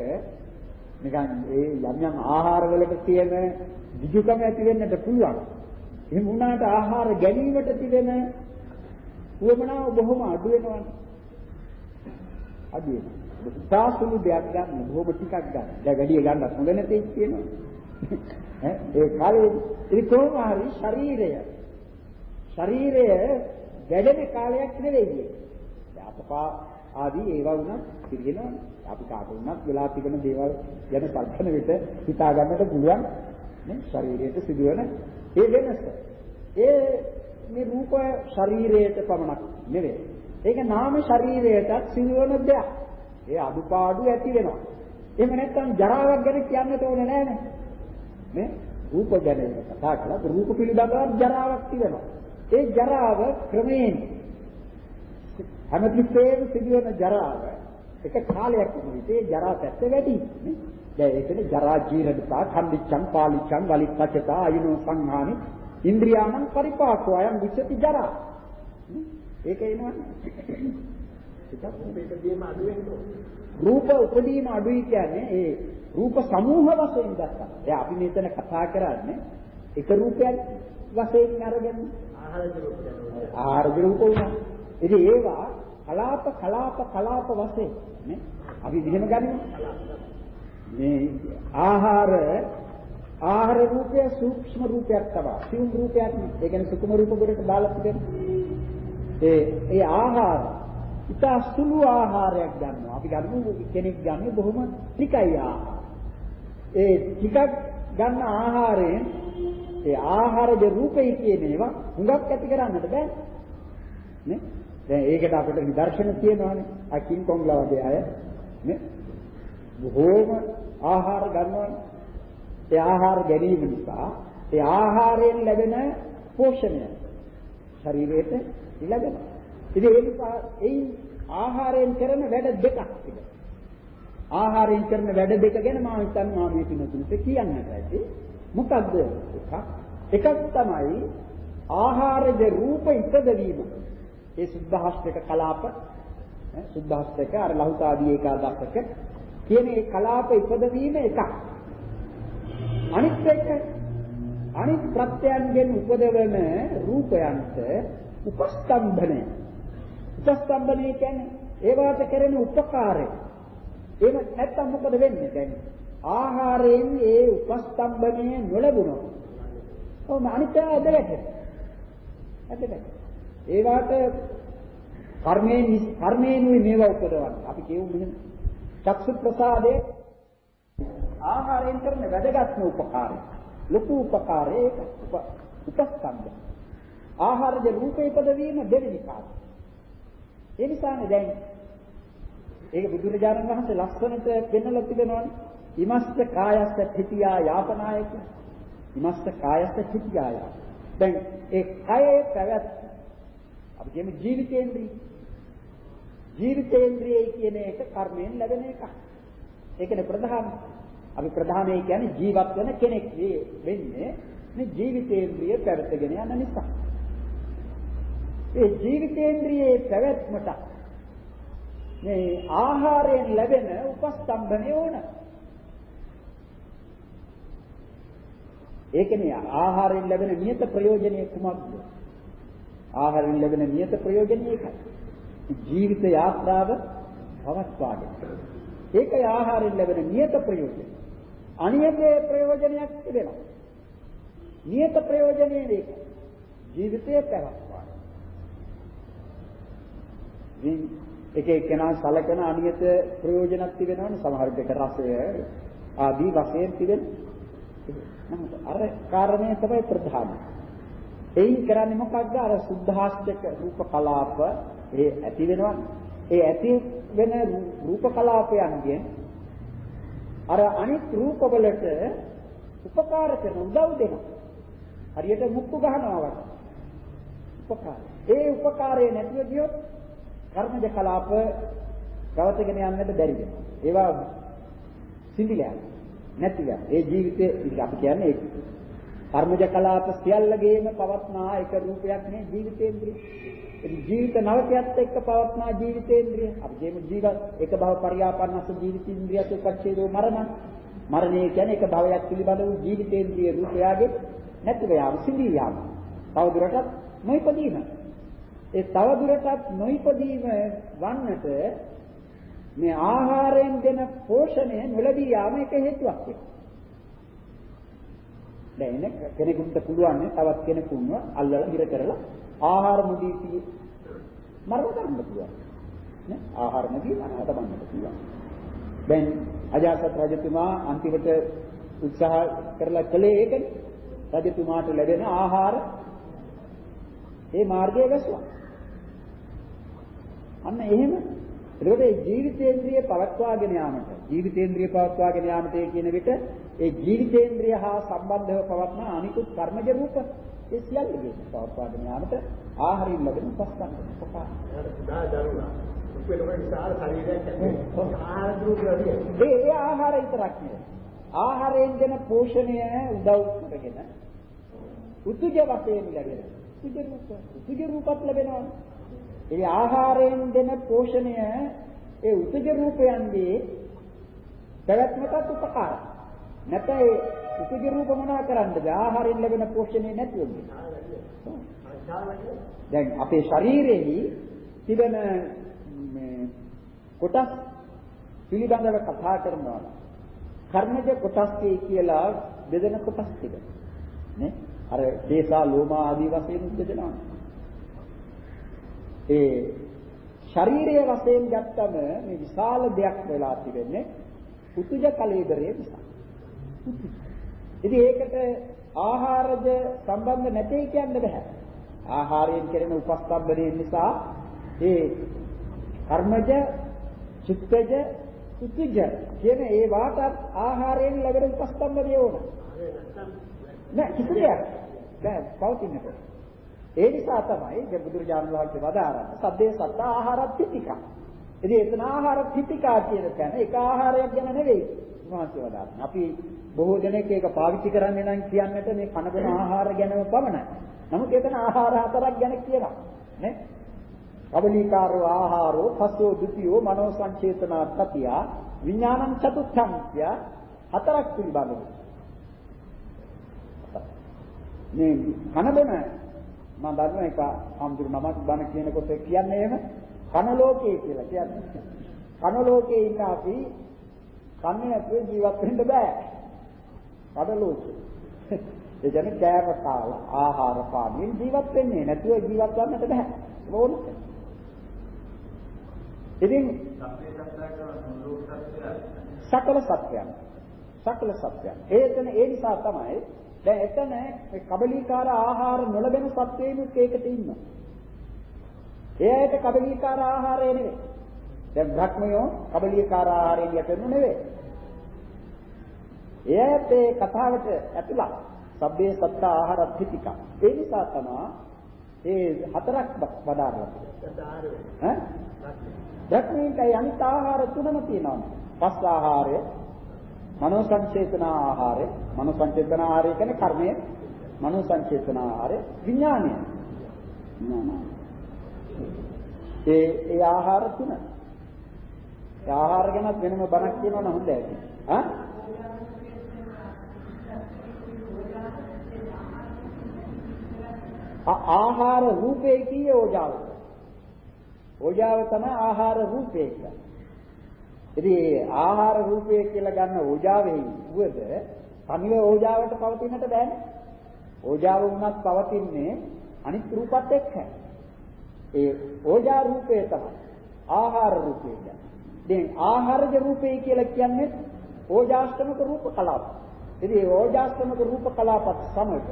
නිකන් ඒ යම් යම් ආහාරවලට තියෙන විජුකම ඇති වෙන්නට පුළුවන්. එහෙම වුණාට ආහාර ගැනීමට තිබෙන උවමනාව බොහොම අඩු වෙනවනේ. අඩු වෙනවා. සාසුළු දෙයක් ගන්න බොහොම ටිකක් ගන්න. දැන් වැඩි ගන්නත් හොඳ නැtei කියනවා. ඈ ඒ කාලේ ඉතින් කොහොම හරි ශරීරය ශරීරය වැඩෙන කාලයක් නෙවෙයි. දැන් අපපා ආදී ඒවා වුණත් පිළිගෙනවනේ. අපි කාට වුණත් වෙලා තිබෙන දේවල් ගැන සල්කන විට හිතා ගන්නට පුළුවන් නේ ශරීරයට සිදුවන ඒ වෙනස. ඒ මේ රූප ශරීරයට පමණක් නෙවෙයි. ඒක නාම ශරීරයටත් සිදුවන දෙයක්. ඒ අදුපාඩු ඇති වෙනවා. එහෙම නැත්නම් ජරාවක් ගැන කියන්නට ඕනේ නෑනේ. නේ? රූප ගැන කතා කළා රූප පිළිබඳව ජරාවක් තිබෙනවා. ඒ ජරාව ක්‍රමයෙන් හැමතිස්සෙම සිදුවන ජරාව එක කාලයක් වුණේ ජරා පැත්ත වැඩි නේ. දැන් ඒකනේ ජරා ජීරණතා කම්බිච්ඡං පාලිච්ඡං වලිප්පචතා අයුනෝ සංහානි ඉන්ද්‍රියානම් පරිපාකෝ අයම් විචති ජරා. ඒක එනවනේ. ඒකත් මේකදීම අඩු වෙනවා. රූප උපදීම අඩුයි කියන්නේ ඒ රූප සමූහ වශයෙන් දැක්කා. දැන් අපි මෙතන කතා කරන්නේ එක රූපයක් වශයෙන් අරගෙන ආහාරජ රූප උනා. ඉතින් ඒවා කලාප කලාප කලාප වශයෙන් නේ අපි මෙහෙම ගනිමු. මේ ආහාර ආහාර රූපය සූක්ෂම රූපයක් තමයි. සියුම් රූපයක් නේ. ඒ කියන්නේ සුකුම රූප ගොඩට දාලා තිබෙනවා. ඒ ඒ ආහාර ඉතා සුළු ආහාරයක් ගන්නවා. අපි ගන්නු කෙනෙක් ගන්න බොහොම ටිකයි ආහාර. ඒ ටිකක් ගන්න ආහාරයෙන් ඒ ආහාරජ රූපයි කියන ඒවා හුඟක් ඇති කරන්නට බෑ. නේ? දැන් ඒකට අපිට නිදර්ශන තියෙනවානේ. අකින් කොංගලා වගේ අය නේ? බොහෝම ආහාර ගන්නවානේ. ඒ ආහාර ගැනීම නිසා ඒ ආහාරයෙන් ලැබෙන පෝෂණය ශරීරයට ලැබෙනවා. ඉතින් ඒ නිසා ඒ ආහාරයෙන් කරන වැඩ දෙකක් තිබෙනවා. ආහාරයෙන් කරන වැඩ දෙක ගැන මම හිතන්නේ මා මේ පිනතුන්ට කියන්නට ඇති. මොකද්ද එකක්? එකක් තමයි ආහාරජ රූප ඉපදවීම. ඒ සුද්ධහස්තක කලාප සුද්ධහස්තක අර ලහුතාදී ඒකාදශක කියන ඒ කලාප ඉපදවීම එකක්. අනිත් එක අනිත් ප්‍රත්‍යයන්ගෙන් උපදවන රූපයන්ට උපස්තම්භනය. උපස්තම්භනය කියන්නේ ඒවට කරන උපකාරය. ඒක නැත්තම් මොකද වෙන්නේ දැන්? ආහාරයෙන් ඒ උපස්තම්භනය නොලැබුණොත්. ඔව් අනිත් ඇද වැටෙන. ඇද වැටෙන. ඒවට කර්මයෙන් කර්මයෙන්ුයි මේවා උපදවන්නේ. අපි කියමු මෙහෙම. චක්සු ප්‍රසාදයේ ආහාරයෙන් කරන වැදගත්ම උපකාරය. ලොකු උපකාරය ඒක උපස්තම්භය. ආහාරජ රූපේ ඉපදවීම දෙවෙනි කාර්යය. ඒ නිසානේ දැන් ඒක බුදුරජාණන් වහන්සේ ලස්සනට පෙන්වලා තිබෙනවානේ. ඉමස්ත කායස්ස තිතියා යාපනාය කියන. ඉමස්ත කායස්ස තිතියාය. දැන් ඒ කයේ පැවැත් අපි කියමු ජීවිතේන්ද්‍රිය. ජීවිතේන්ද්‍රියයි කියන එක කර්මයෙන් ලැබෙන එකක්. ඒකනේ ප්‍රධාන. අපි ප්‍රධානයි කියන්නේ ජීවත් වෙන කෙනෙක් වෙන්නේ මේ ජීවිතේන්ද්‍රිය පැවැත්ගෙන යන නිසා. ඒ ජීවිතේන්ද්‍රියේ පැවැත්මට මේ ආහාරයෙන් ලැබෙන උපස්තම්භණය ඕන. ඒකනේ ආහාරයෙන් ලැබෙන නියත ප්‍රයෝජනය කුමක්ද? ආහාරයෙන් ලැබෙන නියත ප්‍රයෝජනය ඒකයි. ජීවිත යාත්‍රාව පවත්වාගෙන. ඒකයි ආහාරයෙන් ලැබෙන නියත ප්‍රයෝජනය. අනියතේ ප්‍රයෝජනයක් තිබෙනවා. නියත ප්‍රයෝජනය මේක. ජීවිතයේ පැවැත්ම. ඉතින් එක එක්කෙනා සලකන අනියත ප්‍රයෝජනක් තිබෙනවනේ සමහර දෙක රසය ආදී වශයෙන් තිබෙන නමුත් අර කාරණේ තමයි ප්‍රධාන. එයින් කරන්නේ මොකක්ද අර සුද්ධාස්තක රූප කලාප ඒ ඇති වෙනවනේ. ඒ ඇති වෙන රූප කලාපයන්ගෙන් අර අනිත් රූපවලට උපකාර කරන උදව් දෙනවා. හරියට මුක්කු ගහනවා වගේ. උපකාර. ඒ උපකාරය නැතිව ගියොත් කර්මජ කලාප ගවතගෙන යන්නට බැරි වෙනවා. ඒවා සිඳිලා නැති වෙනවා. ඒ ජීවිතේ අපි කියන්නේ ඒක. කර්මජ කලාප සියල්ලගේම පවත්නා එක රූපයක් නේ ජීවිතේන්ද්‍රිය. ඒ ජීවිත නවකයත් එක්ක පවත්නා ජීවිතේන්ද්‍රිය. අපි කියමු ජීවත් එක භව පරියාපන්නස ජීවිතේන්ද්‍රියත් උපච්ඡේදෝ මරණ. මරණය කියන්නේ එක භවයක් පිළිබඳ වූ ජීවිතේන්ද්‍රිය රූපයාගේ නැතිව යාම සිඳී යාම. තවදුරටත් නොයිපදීම. ඒ තවදුරටත් නොයිපදීම වන්නට මේ ආහාරයෙන් දෙන පෝෂණය නොලැබී යාම එක හේතුවක් වෙනවා. දැන් කෙනෙකුට පුළුවන් තවත් කෙනෙකුන්ව අල්ලලා හිර කරලා ආහාර මුදීති මරණ කරන්න පුළුවන්. නේ? ආහාර මුදී මරණ කරන්න පුළුවන්. දැන් අජාසත් රජතුමා අන්තිමට උත්සාහ කරලා කළේ ඒකනේ. රජතුමාට ලැබෙන ආහාර ඒ මාර්ගයේ වැසුවා. අන්න එහෙම එතකොට මේ ජීවිතේන්ද්‍රිය පවත්වාගෙන යාමට ජීවිතේන්ද්‍රිය පවත්වාගෙන යාමට කියන විට ඒ ජීවිතේන්ද්‍රිය හා සම්බන්ධව පවත්න අනිකුත් කර්මජ රූප ඒ සියල්ලගේ පවත්වාගෙන යාමට ආහාරින් ලැබෙන පස්කන්ධ උපකාර. දා දරුණා. උපේලම විශාල ශරීරයක් ඇති. ආහාර දුරු කරන්නේ. ඒ ඒ ආහාර විතරක් නෙවෙයි. ආහාරයෙන් දෙන පෝෂණය උදව් කරගෙන උතුජ වශයෙන් ලැබෙන. උතුජ රූප. උතුජ රූපත් ලැබෙනවා. ඒ ආහාරයෙන් දෙන පෝෂණය ඒ උතුජ රූපයන්ගේ පැවැත්මටත් උපකාරයි. නැත්නම් ඒ උතුජ රූප මොනවා කරන්නද? ආහාරයෙන් ලැබෙන පෝෂණය නැතුව. දැන් අපේ ශරීරෙහි තිබෙන මේ කොටස් පිළිබඳව කතා කරනවා. කර්මජ කොටස් කියලා බෙදෙන කොටස් තිබෙනවා. නේ? අර දේසා ලෝමා ආදී වශයෙන් බෙදෙනවා. ඒ ශාරීරික වශයෙන් ගත්තම මේ විශාල දෙයක් වෙලා තිබෙන්නේ උතුජ කලෙබරේ නිසා. ඉතින් ඒකට ආහාරජ සම්බන්ධ නැtei කියන්න බෑ. ආහාරයෙන් කෙරෙන උපස්තම්බනේ නිසා ඒ කර්මජ, චිත්තජ, උතුජ කියන ඒ වාට ආහාරයෙන් ලැබෙන උපස්තම්බනේ ඕන. නෑ කිසි දෙයක්. දැන් පවතින්නට. ඒ නිසා තමයි දැන් බුදුරජාණන් වහන්සේ වදාරන්නේ සද්දේ සත්ත ආහාරත් පිටිකා. ඉතින් එතන ආහාර පිටිකා කියන තැන එක ආහාරයක් ගැන නෙවෙයි උන්වහන්සේ වදාරන්නේ. අපි බොහෝ දෙනෙක් ඒක පාවිච්චි කරන්නේ නම් කියන්නට මේ කන බොන ආහාර ගැනම පමණයි. නමුත් එතන ආහාර හතරක් ගැන කියනවා. නේ? කබලීකාරෝ ආහාරෝ පස්සෝ ද්විතියෝ මනෝ සංචේතනා තතිය විඥානං චතුත්ථං හතරක් පිළිබඳව. මේ කන බොන මම දන්නවා එක හම්දුරු නමක් බණ කියනකොට කියන්නේ එහෙම කන ලෝකේ කියලා කියන්නේ. කන ලෝකේ ඉන්න අපි කන්නේ නැතුව ජීවත් වෙන්න බෑ. කඩ ලෝකේ. ඒ කියන්නේ කෑම කාලා ආහාර පානයෙන් ජීවත් වෙන්නේ නැතුව ජීවත් වෙන්නට බෑ. ඕන. ඉතින් සකල සත්‍යයන්. සකල සත්‍යයන්. ඒකන ඒ නිසා තමයි දැන් එතන කබලීකාර ආහාර නොලබෙන සත්වයිනුත් ඒකට ඉන්නවා. ඒ ඇයිට කබලීකාර ආහාරය නෙවෙයි. දැන් භක්මයෝ කබලීකාර ආහාරයෙන් යටෙන්නු නෙවෙයි. ඒ ඇයිත් ඒ කතාවට ඇතුළත්. සබ්බේ සත්ත ආහාර පිටික. ඒ නිසා තමයි ඒ හතරක් වදාරලා තියෙන්නේ. ඈ? භක්මීකයි අනිත් ආහාර තුනම තියෙනවා. පස් ආහාරය මනෝ සංචේතන ආහාරය. මනෝ සංචේතන ආහාරය කියන්නේ කර්මය. මනෝ සංචේතන ආහාරය විඥානය. ඒ ඒ ආහාර තුන. ඒ ආහාර ගැන වෙනම බණක් කියනවා නම් හොඳයි. ආ? ආහාර රූපේ කියේ ඕජාව. ඕජාව තමයි ආහාර රූපේ කියන්නේ ඉතින් ආහාර රූපය කියලා ගන්න ඕජාවෙහි වුවද තනිව ඕජාවට පවතින්නට බෑනේ. ඕජාව වුණත් පවතින්නේ අනිත් රූපත් එක්ක. ඒ ඕජා රූපය තමයි ආහාර රූපය කියන්නේ. දැන් ආහාරජ රූපය කියලා කියන්නේ ඕජාෂ්ටමක රූප කලාප. ඉතින් ඕජාෂ්ටමක රූප කලාපත් සමග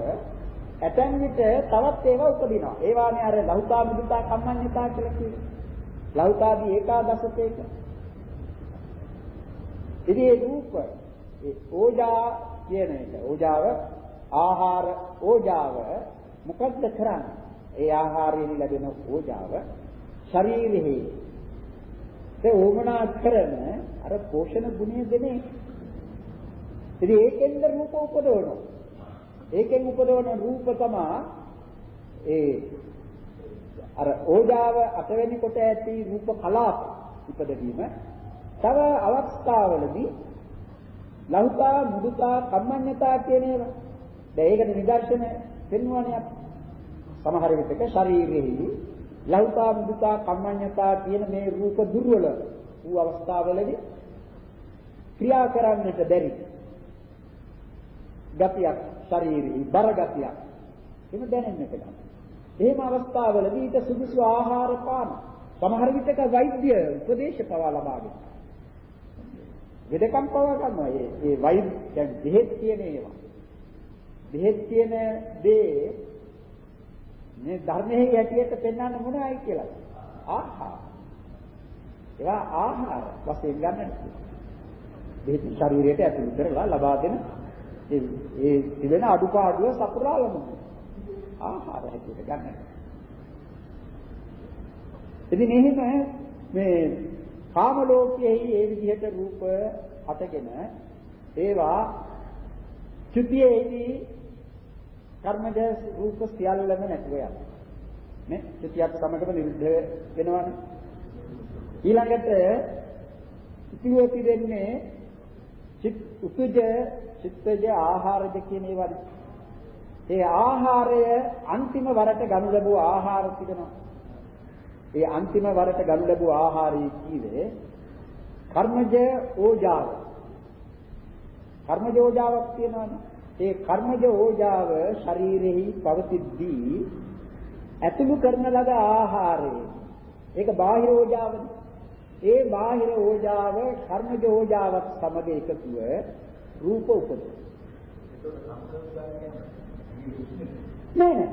ඇතැම් විට තවත් ඒවා උපදිනවා. ඒවානේ අර ලෞතා මුදුතා කම්මඤ්ඤතා කියලා කියන්නේ. ලෞතාදී ඒකාදසතේක ඉතින් ඒ රූප ඒ ඕජා කියන එක ඕජාව ආහාර ඕජාව මොකද්ද කරන්නේ? ඒ ආහාරයෙන් ලැබෙන ඕජාව ශරීරෙහි ඒ ඕමනා කරන අර පෝෂණ ගුණය දෙනේ. ඉතින් ඒකෙන්ද රූප උපදවනවා. ඒකෙන් උපදවන රූප තමයි ඒ අර ඕජාව අටවෙනි කොට ඇති රූප කලාප ඉපදවීම තව අවස්ථාවලදී ලහුතා මුදුතා කම්මඤ්ඤතා කියන ඒවා. දැන් ඒකට නිදර්ශන පෙන්වන්නේ අපි. සමහර විටක ශරීරෙහි ලෞතා මුදිතා කම්මඤ්ඤතා කියන මේ රූප දුර්වල වූ අවස්ථාවලදී ක්‍රියා කරන්නට බැරි ගතියක් ශරීරී බර ගතියක් එම දැනෙන්නට ගන්න. එහෙම අවස්ථාවලදී ඊට සුදුසු ආහාර පාන සමහර විටක වෛද්‍ය උපදේශ පවා ලබාගෙන වෙදකම් පවා ගන්නවා. ඒ ඒ වෛද්‍ය කියන්නේ බෙහෙත් කියන ඒවා. බෙහෙත් කියන දේ මේ ධර්මයේ හැටියට පෙන්වන්න මොනවයි කියලා. ආහාර. ඒවා ආහාර වශයෙන් ගන්නට. බෙහෙත් ශරීරයට ඇතුළු කරලා ලබා දෙන ඒ ඒ තිබෙන අඩුපාඩුව සපුරාලම ආහාර හැටියට ගන්නට. ඉතින් එහෙම මේ කාම ලෝකයේ මේ විදිහට රූප හටගෙන ඒවා චුතියේදී කර්මජ රූප සියල්ලම නැතුව යනවා. නේ? චුතියත් සමගම නිරුද්ධ වෙනවනේ. ඊළඟට ඉතිවෝති දෙන්නේ චිත් උපජ චිත්තජ ආහාරජ කියන ඒවා. ඒ ආහාරය අන්තිම වරට ගනු ලැබුව ආහාර තිබෙනවා. ඒ අන්තිම වරට ගනු ලැබුව ආහාරය කීවේ කර්මජ ඕජාව. කර්මජ ඕජාවක් තියෙනවානේ. ඒ කර්මජ ඕජාව ශරීරෙහි පවතිද්දී ඇතුළු කරන ලද ආහාරය ඒක බාහිර ඕජාවනේ. ඒ බාහිර ඕජාව කර්මජ ඕජාවත් සමග එකතුව රූප උපද. නෑ නෑ.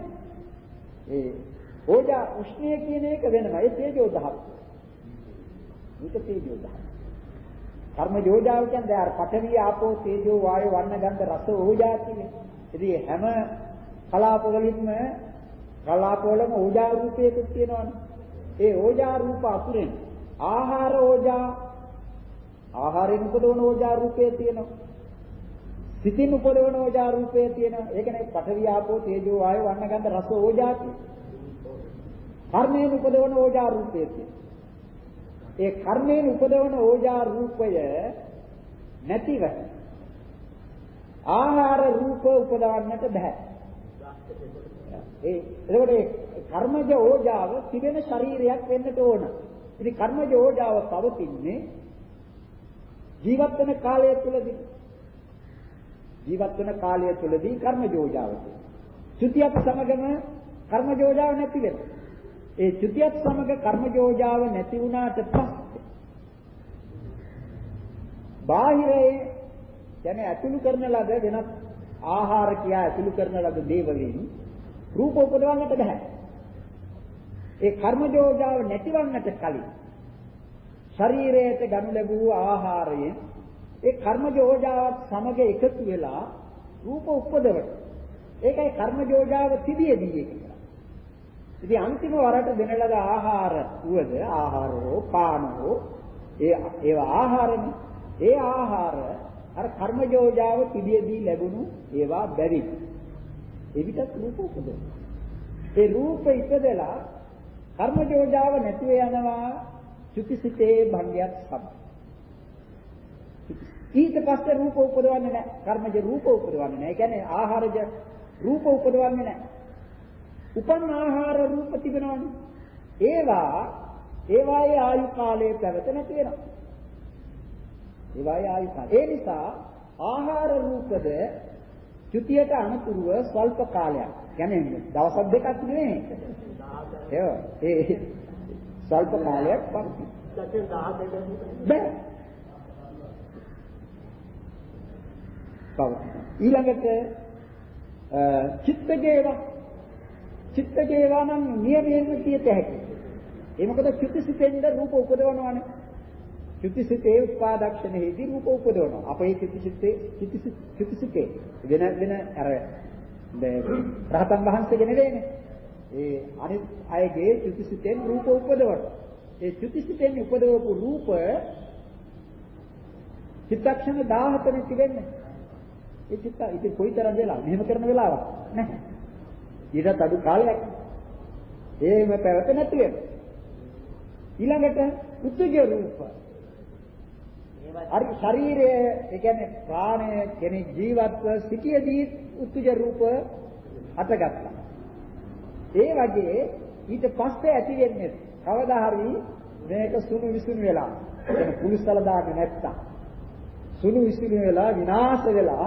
ඒ ඕජා උෂ්ණය කියන එක වෙනම. ඒ තේජෝ දහස්. මේක තේජෝ දහස්. කර්ම යෝජාව කියන්නේ අර පඨවි ආපෝ තේජෝ වායෝ වන්න ගන්ධ රස ඕජා කියන්නේ. ඉතින් හැම කලාපවලින්ම කලාපවලම ඕජා රූපයක තියෙනවානේ. ඒ ඕජා රූප අතුරෙන් ආහාර ඕජා ආහාරයෙන් උපදවන ඕජා රූපය තියෙනවා. සිතින් උපදවන ඕජා රූපය තියෙනවා. ඒ කියන්නේ පඨවි ආපෝ තේජෝ වායෝ වන්න ගන්ධ රස ඕජා තියෙනවා. කර්මයෙන් උපදවන ඕජා රූපය තියෙනවා. ඒ කර්මයෙන් උපදවන ඕජා රූපය නැතිව ආහාර රූප උපදවන්නට බෑ. ඒ එතකොට ඒ කර්මජ ඕජාව තිබෙන ශරීරයක් වෙන්නට ඕන. ඉතින් කර්මජ ඕජාව පවතින්නේ ජීවත් වෙන කාලය තුලදී ජීවත් වෙන කාලය තුලදී කර්මජ ඕජාව. චුතියත් සමගම කර්මජ ඕජාව නැති වෙනවා. ඒ චුතියත් සමග කර්මජෝජාව නැති වුණාට පස්සේ බාහිරයේ කියන්නේ ඇතුළු කරන ලද වෙනත් ආහාර කියා ඇතුළු කරන ලද දේවලින් රූප උපදවන්නට බෑ. ඒ කර්මජෝජාව නැතිවන්නට කලින් ශරීරයට ගනු ලැබූ ආහාරයෙන් ඒ කර්මජෝජාවත් සමග එකතු වෙලා රූප උපදවන. ඒකයි කර්මජෝජාව තිබියදී ඒක. ඉතින් අන්තිම වරට දෙන ලද ආහාර වුවද? ආහාරෝ පානෝ. ඒ ඒවා ආහාරනේ. ඒ ආහාර අර කර්මජෝජාව පිළියදී ලැබුණු ඒවා බැරි එවිටත් රූප උපදවන. ඒ රූප ඉපදලා කර්මජෝජාව නැතිව යනවා චුතිසිතේ භංගයක් සම ඊට පස්සේ රූප උපදවන්නේ නැහැ. කර්මජ රූප උපදවන්නේ නැහැ. ඒ කියන්නේ ආහාරජ රූප උපදවන්නේ නැහැ. උපන් ආහාර රූප තිබෙනවනේ. ඒවා ඒවායේ ආයු කාලයේ පැවත නැති වෙනවා. ඒවායේ ආයු කාලය. ඒ නිසා ආහාර රූපද චුතියට අනුතුරුව ස්වල්ප කාලයක්. කියන්නේ දවස් දෙකක් නෙවෙයි. ඒ ඒ ස්වල්ප කාලයක් පවතී. බෑ. ඊළඟට චිත්තජේවා චිත්තජේවා නම් නියමයෙන්ම කියත හැකියි. ඒ මොකද චුතිසිතෙන්ද රූප උපදවනවානේ. චුතිසිතේ උත්පාදක්ෂණෙහිදී රූප උපදවනවා. අපේ චුතිසිතේ චුතිසිතේ වෙන වෙන අර රහතන් වහන්සේගේ නෙවෙයිනේ. ඒ අනිත් අයගේ චුතිසිතෙන් රූප උපදවනවා. ඒ චුතිසිතෙන් උපදවපු රූප චිත්තක්ෂණ 17 තිබෙන්නේ. ඒ චිත්ත ඉතින් කොයිතරම් වෙලා මෙහෙම කරන වෙලාවක් නැහැ. ඊටත් අඩු කාලයක්. ඒම පැවත නැති වෙනවා. ඊළඟට උද්දේජ රූප. හරි ශරීරයේ ඒ කියන්නේ ප්‍රාණය කෙනෙක් ජීවත්ව සිටියදී උද්දේජ රූප අටගත්තා. ඒ වගේ ඊට පස්සේ ඇති වෙන්නේ කවදා හරි මේක සුණු විසුණු වෙලා එතන පුලිස්සල දාන්නේ නැත්තම් සුණු විසුණු වෙලා විනාශ වෙලා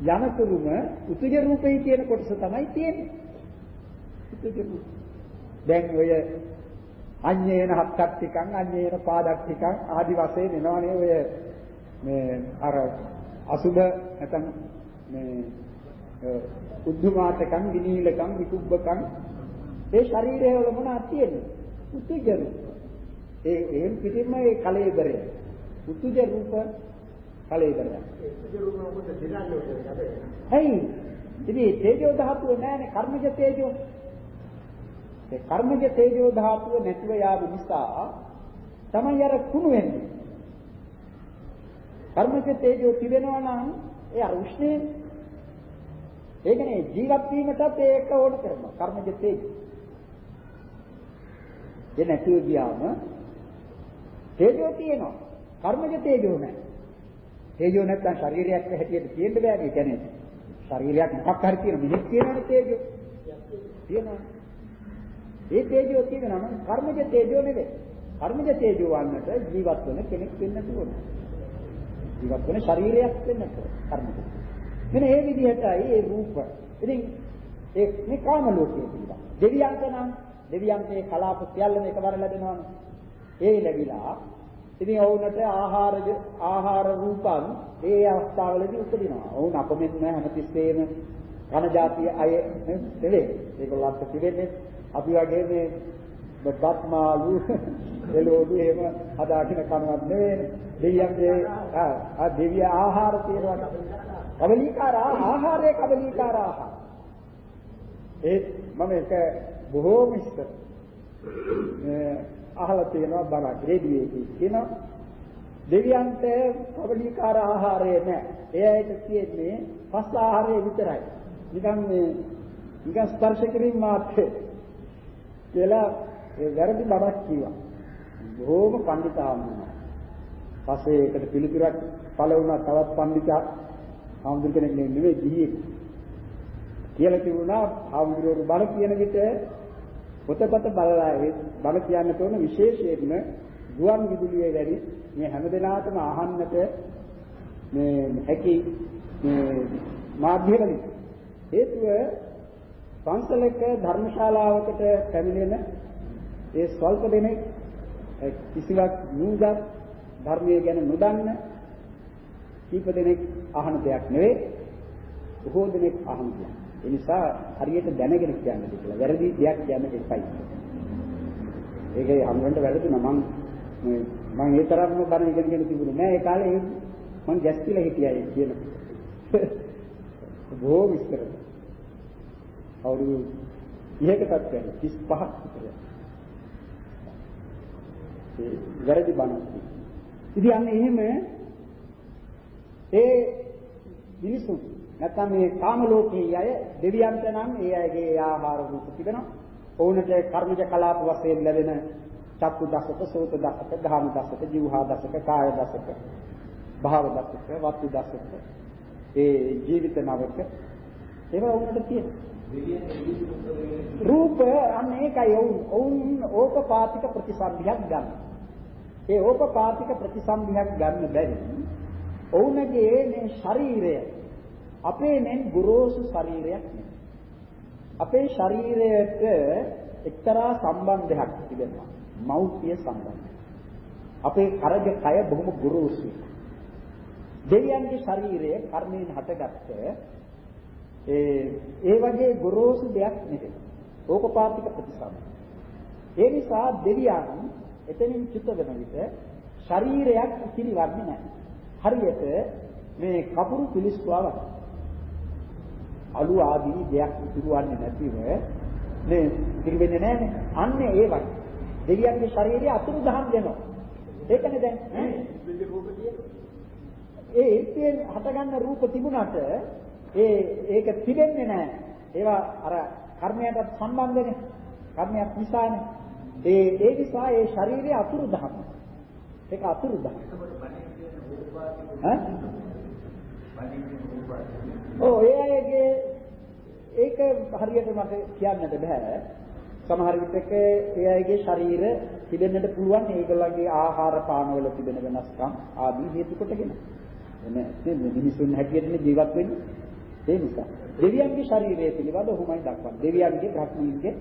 යනතුරුම උතුජ රූපේ කියන කොටස තමයි තියෙන්නේ. උතුජ රූප. දැන් ඔය අඤ්ඤේන හත්තක් ටිකක් අඤ්ඤේන පාදක් ටිකක් ආදි වශයෙන් එනවනේ ඔය මේ අර අසුබ නැත්නම් මේ උද්ධමාතකම් විනීලකම් විකුබ්බකම් ඒ ශරීරය වල මොනවද තියෙන්නේ? උතුජ රූප. ඒ එහෙන් පිටින්ම ඒ කලෙබරය. උතුජ රූප කලෙබරය. හයි. ඉතින් තේජෝ ධාතුව නැහැනේ කර්මජ තේජෝ. ඒ කර්මජ තේජෝ ධාතුව නැතිව යාම නිසා තමයි අර කුණු වෙන්නේ. කර්මජ තේජෝ තිබෙනවා නම් ඒ අර උෂ්ණේ ඒ කියන්නේ ජීවත් වීමටත් ඒක ඕන කරනවා කර්මජ තේජෝ. ඒ නැතිව ගියාම තේජෝ තියෙනවා. කර්මජ තේජෝ නැහැ. තේජෝ නැත්තම් ශරීරයක් හැටියට තියෙන්න බෑ. ඒ කියන්නේ ශරීරයක් මොකක් හරි තියෙන මිනිස් තියෙනවනේ තේජෝ. තියෙනවා. ඒ තේජෝ තියෙනවා නම් කර්මජ තේජෝ නෙවෙයි. කර්මජ තේජෝ වන්නට ජීවත් වෙන කෙනෙක් වෙන්න ඕන. ජීවත් වෙන ශරීරයක් වෙන්න ඕන. කර්මජ. මෙන්න ඒ විදිහටයි ඒ රූප. ඉතින් ඒ මේ කාම ලෝකයේ පිළිබඳ. දෙවියන්ට නම් දෙවියන්ගේ කලාප සියල්ලම එකවර ලැබෙනවානේ. ඒ ලැබිලා ඉතින් ඔවුන්ට ආහාරජ ආහාර රූපන් ඒ අවස්ථාවලදී උපදිනවා. ඔවුන් අපමෙන්න හැමතිස්සෙම කන જાතිය අය නෙවෙයි. ඒගොල්ලන්ට පිළිෙන්නේ අපි වගේ මේ බත් මාළු එළෝඩු එහෙම හදාගෙන කනවත් නෙවෙයි. දෙවියන්ගේ ආ දෙවිය ආහාර තියෙනවා. කවලීකාර ආහාරයේ කවලීකාර ආහාර. ඒ මම එක බොහෝම ඉස්සර අහලා තියෙනවා බණක් රේඩියෝකේ කියනවා දෙවියන්ට කවලීකාර ආහාරය නැහැ. ඒ ඇයිට තියෙන්නේ පස් ආහාරය විතරයි. නිකන් මේ නිකන් ස්පර්ශ කිරීම මාත්‍රේ. කියලා ඒ වැරදි බණක් කිව්වා. බොහෝම පඬිතාවුනා. පස්සේ ඒකට පිළිතුරක් පළ වුණා තවත් පඬිතා ආම්දුර කෙනෙක් නෙමෙයි ගිහියෙක්. කියලා තිබුණා ආම්දුරවරු බණ කියන විට පොතපත බලලා ඒ බණ කියන්න තෝරන විශේෂයෙන්ම ගුවන් විදුලියේ වැඩි මේ හැමදෙනාටම අහන්නට මේ හැකි මේ මාධ්‍යවලින් හේතුව පන්සලක ධර්මශාලාවකට පැමිණෙන ඒ ස්වල්ප දෙනෙක් කිසිවක් නුගත් ධර්මයේ ගැන නොදන්න කීප දෙනෙක් අහන දෙයක් නෙවෙයි බොහෝ දෙනෙක් අහන දෙයක්. ඒ නිසා හරියට දැනගෙන කියන්න කියලා. වැරදි දෙයක් කියන්න එපයි. ඒකේ හම්බෙන්න වැරදුනා මම මම ඒ තරම්ම බණ ඉගෙනගෙන තිබුණේ නෑ ඒ කාලේ මම ගැස්තිලා හිටියා ඒ කියන. [LAUGHS] බොහෝ විස්තර. අවුරුදු 1කටත් වැඩි 35ක් විතර. ඒ වැරදි බණ. ඉතින් අන්න එහෙම ඒ මිනිසුන් නැත්නම් මේ කාම ලෝකයේ අය දෙවියන්ට නම් ඒ අයගේ ආහාර රූප තිබෙනවා. ඔවුන්ට කර්මජ කලාප වශයෙන් ලැබෙන චක්කු දසක, සෝත දසක, ධාම දසක, જીවහා දසක, කාය දසක, භාව දසක, වත්තු දසක, ඒ ජීවිත නවක ඒවා ඔවුන්ට තියෙනවා. රූප අන්න ඒකයි ඔවුන් ඔවුන් ඕපපාතික ප්‍රතිසන්දියක් ගන්න. ඒ ඕපපාතික ප්‍රතිසන්දියක් ගන්න බැරි ඔවුන්ගේ මේ ශරීරය අපේ මෙන් ගොරෝසු ශරීරයක් නෙවෙයි. අපේ ශරීරයට එක්තරා සම්බන්ධයක් තිබෙනවා. මෞර්තිය සම්බන්ධය. අපේ කරජ කය බොහොම ගොරෝසුයි. දෙවියන්ගේ ශරීරය කර්මයෙන් හටගත්ත ඒ ඒ වගේ ගොරෝසු දෙයක් නෙවෙයි. ඕකපාතික ප්‍රතිසම. ඒ නිසා දෙවියන් එතනින් චුත වෙන විට ශරීරයක් පිළිවන්නේ නැහැ. හරියට මේ කපුරු පිලිස්තුවා වගේ. අලු ආදී දෙයක් ඉතුරුවන්නේ නැතිව මේ පිළිවෙන්නේ නැහැනේ. අන්න ඒ වගේ. දෙවියන්ගේ ශරීරය අතුරු දහම් දෙනවා. ඒකනේ දැන් ඒ ඒකෙන් හටගන්න රූප තිබුණාට ඒ ඒක තිබෙන්නේ නැහැ. ඒවා අර කර්මයටත් සම්බන්ධනේ. කර්මයක් නිසානේ. ඒ ඒ නිසා ඒ ශරීරය අතුරු දහම්. ඒක අතුරු දහම්. ඈ? ඔව් ඒ අයගේ ඒක හරියට මට කියන්නට බෑ. සමහර විටක ඒ අයගේ ශරීර තිබෙන්නට පුළුවන් ඒගොල්ලන්ගේ ආහාර පාන වල තිබෙන වෙනස්කම් ආදී හේතු කොටගෙන. එනේ මිනිසුන් හැටියට ජීවත් වෙන්නේ ඒ නිසා. දෙවියන්ගේ ශරීරය පිළිබඳ ඔහුමයි දක්වන්නේ. දෙවියන්ගේ භක්මීන්ගේ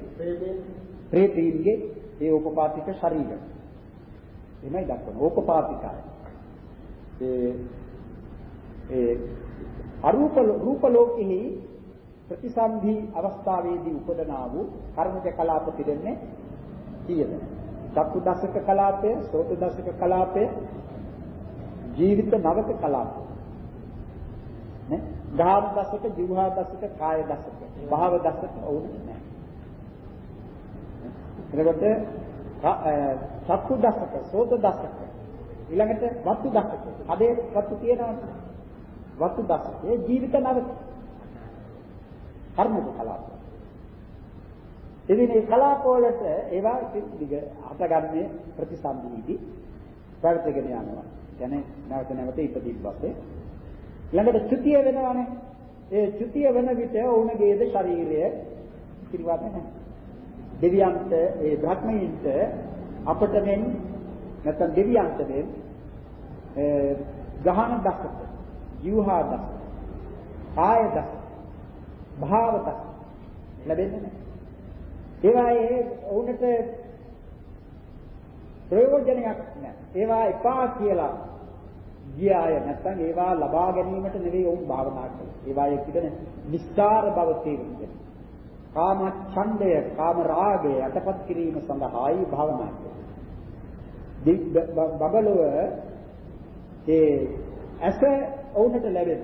ප්‍රේතීන්ගේ ඒ උපපාතික ශරීර. එමයි දක්වන්නේ. ඕපපාතිකයි. ඒ ඒ අරූප රූප ලෝකෙහි ප්‍රතිසන්ධි අවස්ථාවේදී උපදනා වූ කර්මජ කලාප පිළිෙන්නේ කීයද? චක්කු දසක කලාපය, සෝත දසක කලාපය, ජීවිත නවක කලාපය. නේ? ගාම දසක, ජීවහා දසක, කාය දසක, භාව දසක වුණේ නැහැ. එතකොට චක්කු දසක, සෝත දසක, ඊළඟට වස්තු දසක. අදේ වස්තු තියෙනවනේ. වස්තු දසකේ ජීවිත නවක. කර්මක කලාප. ඉතින් මේ කලාප වලට ඒවා දිග හටගන්නේ ප්‍රතිසන්දීදී පැවතගෙන යනවා. කියන්නේ නැවත නැවත ඉපදින් පස්සේ ළඟට ත්‍ෘතිය වෙනවානේ. ඒ ත්‍ෘතිය වෙන විට ඔවුන්ගේද ශරීරය පිළිවත් නැහැ. දෙවියන්ට ඒ භක්මයින්ට අපට මෙන් නැත්නම් දෙවියන්ට මෙන් ගහන දසක, ජීවහා දසක, කාය දසක, භාව දසක ලැබෙන්නේ නැහැ. ඒවායේ ඔවුන්ට ප්‍රයෝජනයක් නැහැ. ඒවා එපා කියලා ගිය අය නැත්නම් ඒවා ලබා ගැනීමට නෙවෙයි ඔවුන් භාවනා කරන්නේ. ඒවායේ තිබෙන නිස්කාර බව තේරුම් කාම ඡන්දය, කාම රාගය යටපත් කිරීම සඳහායි භාවනා කරන්නේ. බබලව ඒ ඇස ඔවුන්ට ලැබෙන.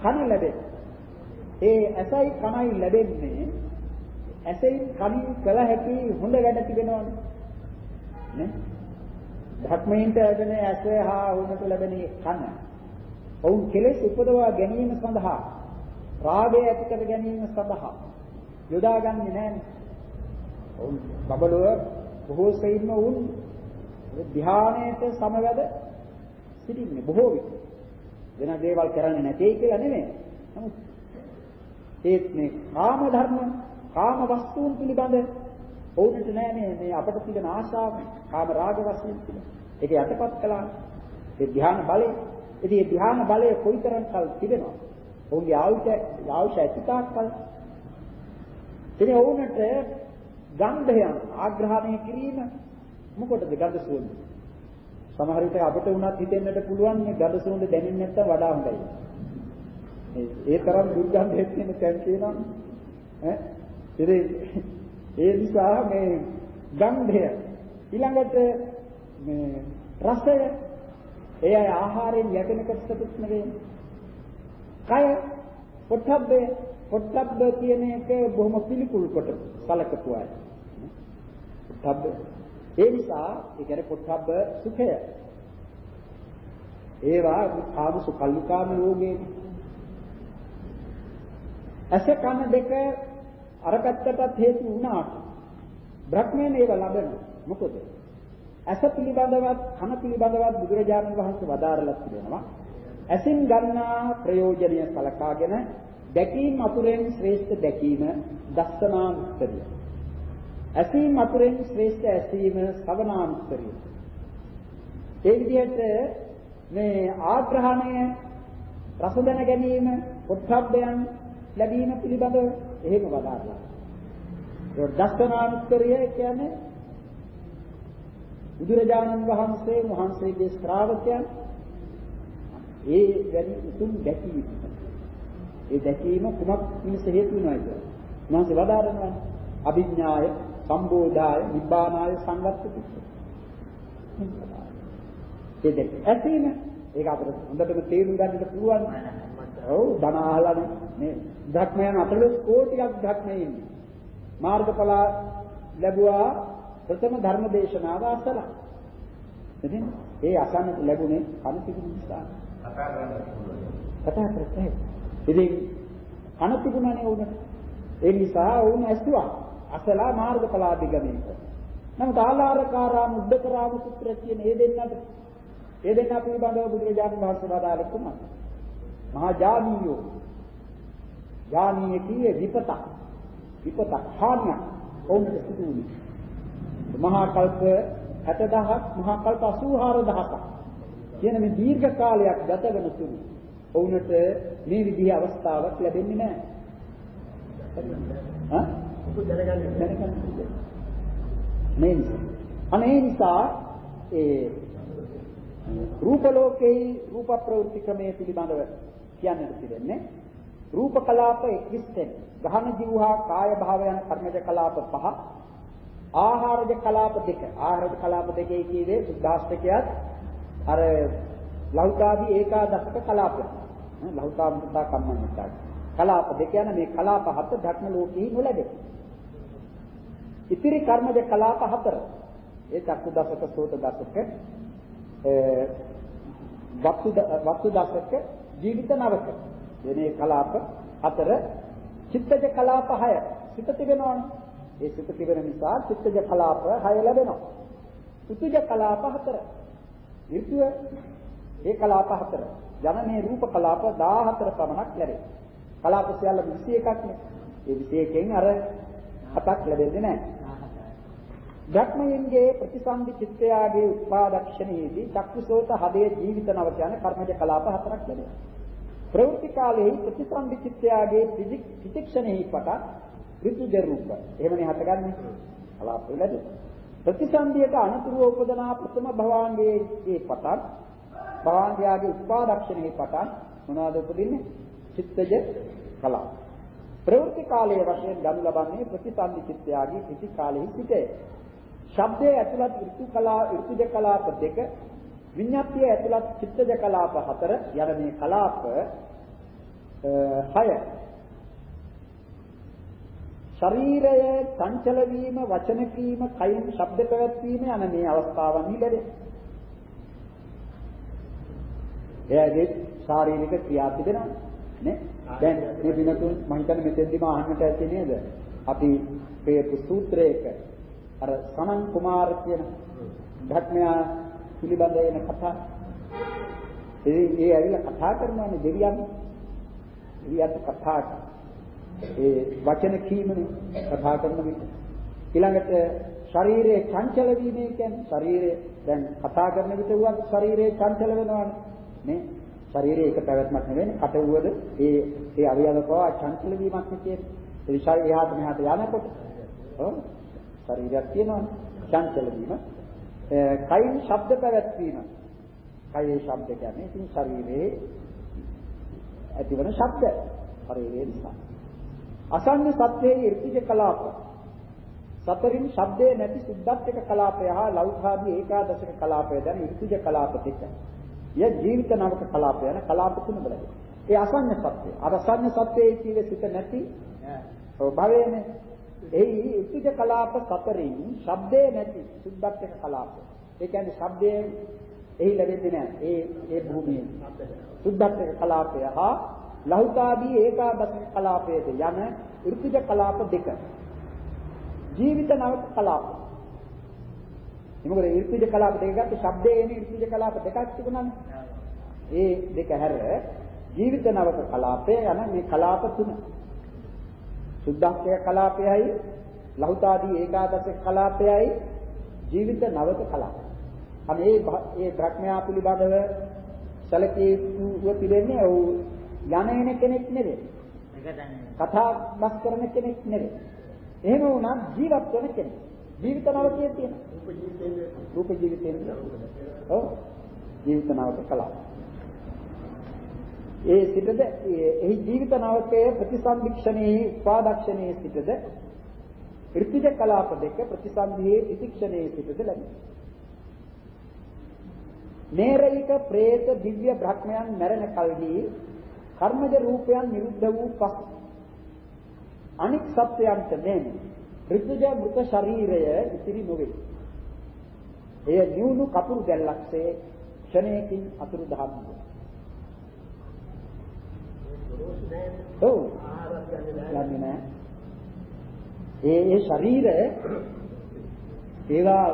කන ලැබෙන. ඒ ඇසයි කනයි ලැබෙන්නේ ඇසෙන් කනින් කළ හැකි හොඳ වැඩ තිබෙනවනේ. නේ? ධර්මයෙන්ට ලැබෙන ඇස හා වුණට ලැබෙන කන. ඔවුන් කෙලෙස් උපදවා ගැනීම සඳහා රාගය ඇති කර ගැනීම සඳහා යොදාගන්නේ නැහැ. ඔවුන් බබලව බොහෝ සෙයින්ම වුන් ධ්‍යානයට සමවැද සිටින්නේ බොහෝ විට. වෙන දේවල් කරන්නේ නැtei කියලා නෙමෙයි. නමුත් ඒත් මේ කාම ධර්ම කාම වස්තුන් පිළිබඳ ඔවුන්ට නෑ මේ මේ අපට තියෙන ආශාව කාම රාග වශයෙන් තියෙන. ඒක යටපත් කළා. ඒ ධ්‍යාන බලය. ඉතින් මේ ධ්‍යාන බලය කොයිතරම් කල් තිබෙනවද? ඔවුන්ගේ ආයුෂ ආයුෂ ඇතිතාක් කල්. ඉතින් ඔවුන්ට ගන්ධයන් ආග්‍රහණය කිරීම මොකටද ගඳ සුවඳ? සමහර විට අපිට උනත් හිතෙන්නට පුළුවන් මේ ගඳ සුවඳ දැනෙන්නේ නැත්තම් වඩා හොඳයි. ඒ තරම් දුර්ගන්ධයක් තියෙන තැන් කියනවා. ඈ ඉතින් ඒ නිසා මේ ගන්ධය ඊළඟට මේ රසය ඒ අය ආහාරයෙන් යැපෙන කොටසකුත් නෙවෙයි. කය පොට්ටබ්බේ පොට්ටබ්බ කියන එක බොහොම පිළිකුල් කොට සලකපු අය. පොට්ටබ්බ ඒ නිසා ඒ කියන්නේ පොට්ටබ්බ සුඛය. ඒවා කාම සුඛල්ලිකාම යෝගේ. ඇස කන දෙක අර පැත්තටත් හේතු වුණාට බ්‍රහ්මයන් ඒව ලබනවා. මොකද? ඇස පිළිබඳවත් කන පිළිබඳවත් බුදුරජාණන් වහන්සේ වදාරලා තිබෙනවා. ඇසින් ගන්නා ප්‍රයෝජනය සලකාගෙන දැකීම අතුරෙන් ශ්‍රේෂ්ඨ දැකීම දස්සනාන්තරිය. ඇසීම අතුරෙන් ශ්‍රේෂ්ඨ ඇසීම ශ්‍රවණාන්තරිය. ඒ විදිහට මේ ආග්‍රහණය රස දැන ගැනීම, උත්සබ්බයන් ලැබීම පිළිබඳව එහෙම වදාරලා. ඒ දස්සනානුත්තරය කියන්නේ බුදුරජාණන් වහන්සේ වහන්සේගේ ශ්‍රාවකයන් ඒ වැඩි උතුම් දැකීම. ඒ දැකීම කුමක් මිනිස හේතු වෙනවද? මහන්සේ වදාරනවා අභිඥාය, සම්බෝධාය, නිබ්බානාය සංවත්තති. ඒ දෙක. ඇසීම ඒක අපිට හොඳටම තේරුම් ගන්නට පුළුවන්. ඔව් ධන අහලානේ මේ ධර්මයන් 40 කෝටියක් ධර්මයේ ඉන්නේ. මාර්ගඵල ලැබුවා ප්‍රථම ධර්ම දේශනාව අසලා. ඉතින් ඒ අසන්නට ලැබුණේ කන තිබුණ නිසා. කතා කරන්න පුළුවන්. කතා කරන්නේ. ඉතින් කන තිබුණානේ උනට. ඒ නිසා වුණ ඇස්තුවා. අසලා මාර්ගඵල අධිගමනය කරා. නමුත් ආලාරකාරාම උද්දකරාම පුත්‍ර කියන ඒ දෙන්නට ඒ දෙන්න පිළිබඳව බුදුරජාණන් වහන්සේ වදාළ කුමක්? මහා ජානීයෝ. ජානීය කියේ විපත. විපත හානිය. ඔවුන්ට සිදු වුණේ. මහා කල්ප 60000ක් මහා කල්ප 84000ක් කියන මේ දීර්ඝ කාලයක් ගත වෙන තුරු ඔවුන්ට මේ විදිහේ අවස්ථාවක් ලැබෙන්නේ නැහැ. හා? දැනගන්න දැනගන්න. මේ නිසා. අනේ නිසා ඒ රූප ලෝකේ රූප ප්‍රවෘත්ති ක්‍රමයේ පිළිබඳව කියන්නට තිබෙන්නේ රූප කලාප 21 ගහන ජීවහා කාය භාව යන කර්මජ කලාප පහ ආහාරජ කලාප දෙක ආහාරජ කලාප දෙකේ කියවේ සුද්ධාෂ්ටකයත් අර ලෞකාදී ඒකාදශක කලාපය ලෞකාම්පතා කම්මඤ්ඤතා කලාප දෙක යන මේ කලාප හත ධර්ම ලෝකෙහි නොලැබේ ඉතිරි කර්මජ කලාප හතර. ඒ චක්කු දසක සෝත දසක වස්තු වස්තු දසක ජීවිත නවක එනේ කලාප හතර චිත්තජ කලාප 6 සිත තිබෙනවනේ. ඒ සිත තිබෙන නිසා චිත්තජ කලාප 6 ලැබෙනවා. උතුජ කලාප 4 ඍතුව ඒ කලාප 4 යන මේ රූප කලාප 14 පමණක් ලැබේ. කලාප සියල්ල 21ක් නේ ඒ 21කින් අර හතක් ලැබෙන්නේ නැහැ. ධර්මයෙන්ගේ ප්‍රතිසන්දි චිත්තයාගේ උත්පාදක්ෂණයේදී චක්කුසෝත හදේ ජීවිත නවක යන කර්මජ කලාප හතරක් ලැබෙනවා. ප්‍රවෘත්ති කාලයේ ප්‍රතිසන්දි චිත්තයාගේ පිතික්ෂණෙහි පට ඍතුජ රූප. එහෙමනේ හටගන්නේ. කලාප ලැබෙනවා. ප්‍රතිසන්දියට අනුතුරු උපදනා ප්‍රථම භවාංගයේ ඒ පටන් භවාංගයාගේ උත්පාදක්ෂණෙහි පටන් මොනවද උපදින්නේ? චිත්තජ කලාප. ප්‍රවෘත්ති කාලයේ වශයෙන් ගනු ලබන්නේ ප්‍රතිසන්දි චිත්තයාගේ පිටි කාලෙහි සිටේ. ශබ්දයේ ඇතුළත් ඍතු කලා ඍතුජ කලාප දෙක විඤ්ඤාතිය ඇතුළත් චිත්තජ කලාප හතර යන මේ කලාප හය ශරීරය චංචල වීම වචන කීම කයින් ශබ්ද පැවැත්වීම යන මේ අවස්ථාවන් ලැබේ. එයාගේ ශාරීරික ක්‍රියා තිබෙනවා නේ. දැන් මේ දිනතුන් මම හිතන්නේ මෙතෙන්දිම අහන්නට ඇති නේද? අපි මේ සූත්‍රයක අර සමන් කුමාර කියන ධර්මයා පිළිබඳ වෙන කතා. ඒ ඒ ඇවිල්ලා කතා කරනවානේ දෙවියන්. දෙවියන්ට කතා ඒ වචන කීමනේ කතා කරන විට. ඊළඟට ශරීරයේ චංචල වීම කියන්නේ ශරීරය දැන් කතා කරන විට වුවත් ශරීරයේ චංචල වෙනවානේ. නේ? ශරීරයේ එක පැවැත්මක් නෙවෙයි. කට වුවද ඒ ඒ අවයව පවා චංචල වීමක් නේ ඒ නිසා එහාට මෙහාට යනකොට ඔව්. ශරීරයක් තියෙනවනේ. චංචල වීම. කයින් ශබ්ද පැවැත්වීම. කයේ ශබ්ද කියන්නේ ඉතින් ශරීරයේ ඇතිවන ශබ්ද ශරීරයේ නිසා. අසංග සත්‍යයේ irtij කලාප. සතරින් ශබ්දේ නැති සුද්ධත්තික කලාපය හා ලෞකාදී ඒකාදශක කලාපය දැන irtij කලාප දෙක. ය ජීවිත නවක කලාපය යන කලාප තුන බලයි. ඒ අසංග සත්‍ය. අර අසංග සත්‍යයේ කීවේ සිත නැති ඔව් භවයේනේ එහි උත්තිජ කලාප සතරින් ශබ්දේ නැති සුද්ධත්ක කලාප. ඒ කියන්නේ ශබ්දයේ එහි ලැබෙන්නේ නැහැ. ඒ ඒ භූමියේ. සුද්ධත්ක කලාපය හා ලෞකාදී ඒකාදශක කලාපයේද යන ඍතුජ කලාප දෙක. ජීවිත නවක කලාප. එමුකද ඍතුජ කලාප දෙක ගත්ත ශබ්දයේ එන ඍතුජ කලාප දෙකක් තිබුණානේ. ඒ දෙක හැර ජීවිත නවක කලාපය යන මේ කලාප තුන. සුද්ධක්ඛය කලාපයයි ලහුතාදී ඒකාදශක කලාපයයි ජීවිත නවක කලාපය. අනේ ඒ බ්‍රහ්මයා පිළිබඳව සැලකීව පිළිෙන්නේ ඔව් යන එන කෙනෙක් නෙවෙයි. කතා බස් කරන කෙනෙක් නෙවෙයි. එහෙම වුණත් ජීවත් වෙන කෙනෙක්. ජීවිත නවකයේ තියෙන. රූප ජීවිතේ. ඔව් ජීවිත නවක කලාපය. ඒ සිටද එහි ජීවිත නාවකයේ ප්‍රතිසන්දික්ෂණයේ උපාදක්ෂණයේ සිටද ඍතිජ කලාප දෙක ප්‍රතිසන්දියේ ප්‍රතික්ෂණයේ සිටද ලැබේ. නේරයික പ്രേත දිව්‍ය බ්‍රහ්මයන් මැරෙන කල්හි කර්මජ රූපයන් නිරුද්ධ වූ පස් අනික් සත්‍යයන්ට මෙන් ඍතුජ මృత ශරීරය ඉතිරි නොවේ. එය නිවුණු කපුරු දැල්ලක්සේ ක්ෂණයකින් අතුරු දහම් වේ. ඔව්. යන්නේ නැහැ. ඒ ඒ ශරීර ඒවා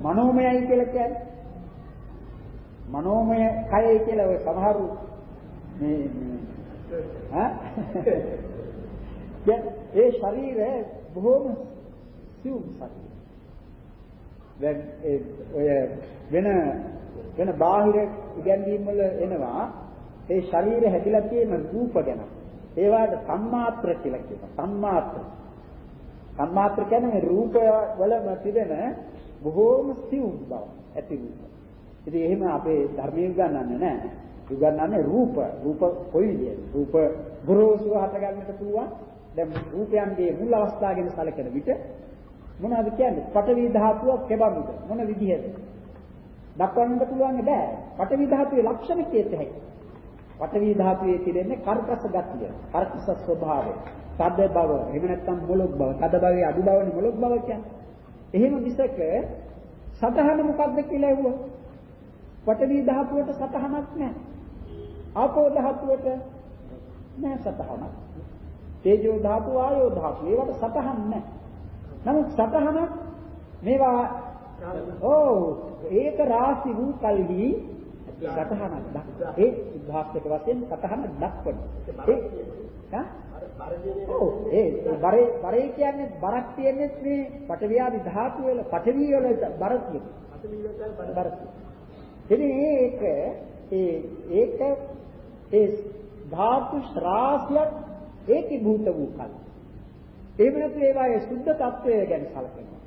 මනෝමයයි කියලා කියන්නේ. මනෝමය කයයි කියලා ඔය සමහරු මේ ඈ ඒ ශරීරය බොහොම සිවුම් ශරීරය. දැන් ඒ ඔය වෙන වෙන බාහිර ඉගැන්වීම් වල එනවා ඒ ශරීරය හැදිලා තියෙන රූප ගැන. ඒවාට සම්මාත්‍ර කියලා කියනවා. සම්මාත්‍ර. සම්මාත්‍ර කියන්නේ රූප වලම තිබෙන බොහෝම සිවුම් බව ඇති රූප. ඉතින් එහෙම අපේ ධර්මයේ උගන්වන්නේ නැහැ. උගන්වන්නේ රූප. රූප කොයි විදිහද? රූප ගොරෝසුව හට ගන්නට පුළුවන්. දැන් රූපයන්ගේ මුල් අවස්ථාව ගැන සැලකෙන විට මොනවද කියන්නේ? පඨවි ධාතුව කෙබඳුද? මොන විදිහද? දක්වන්නට පුළුවන් බෑ. පඨවි ධාතුවේ ලක්ෂණ කීයද හැකියි? පඨවි ධාතුවේ තිරෙන්නේ කර්කස ගතිය, කර්කස ස්වභාවය, තද බව, එහෙම නැත්නම් මොළොක් බව. තද භවයේ අඩු බවනේ මොළොක් බව කියන්නේ. එහෙම මිසක සතහන මොකක්ද කියලා ඇහුවා. පඨවි ධාතුවට සතහනක් නැහැ. ආපෝ ධාතුවට නැහැ සතහනක්. තේජෝ ධාතු ආයෝ ධාතු ඒවට සතහන් නැහැ. නමුත් සතහනක් මේවා ඔව් ඒක රාශි වූ කල්හි සතහනක් දක්වන. ඒ උදාහරණයක වශයෙන් සතහන දක්වන. ඒ හා ඔව් ඒ බරේ බරේ කියන්නේ බරක් තියෙන්නේ මේ පටවියාදි ධාතු වල පටවි වල බර. බර. ඉතින් ඒක ඒ ඒක ඒ ධාතු ශ්‍රාසියක් ඒකී භූත වූ කල. එහෙම නැත්නම් ඒවායේ සුද්ධ తත්වය ගැන සැලකනවා.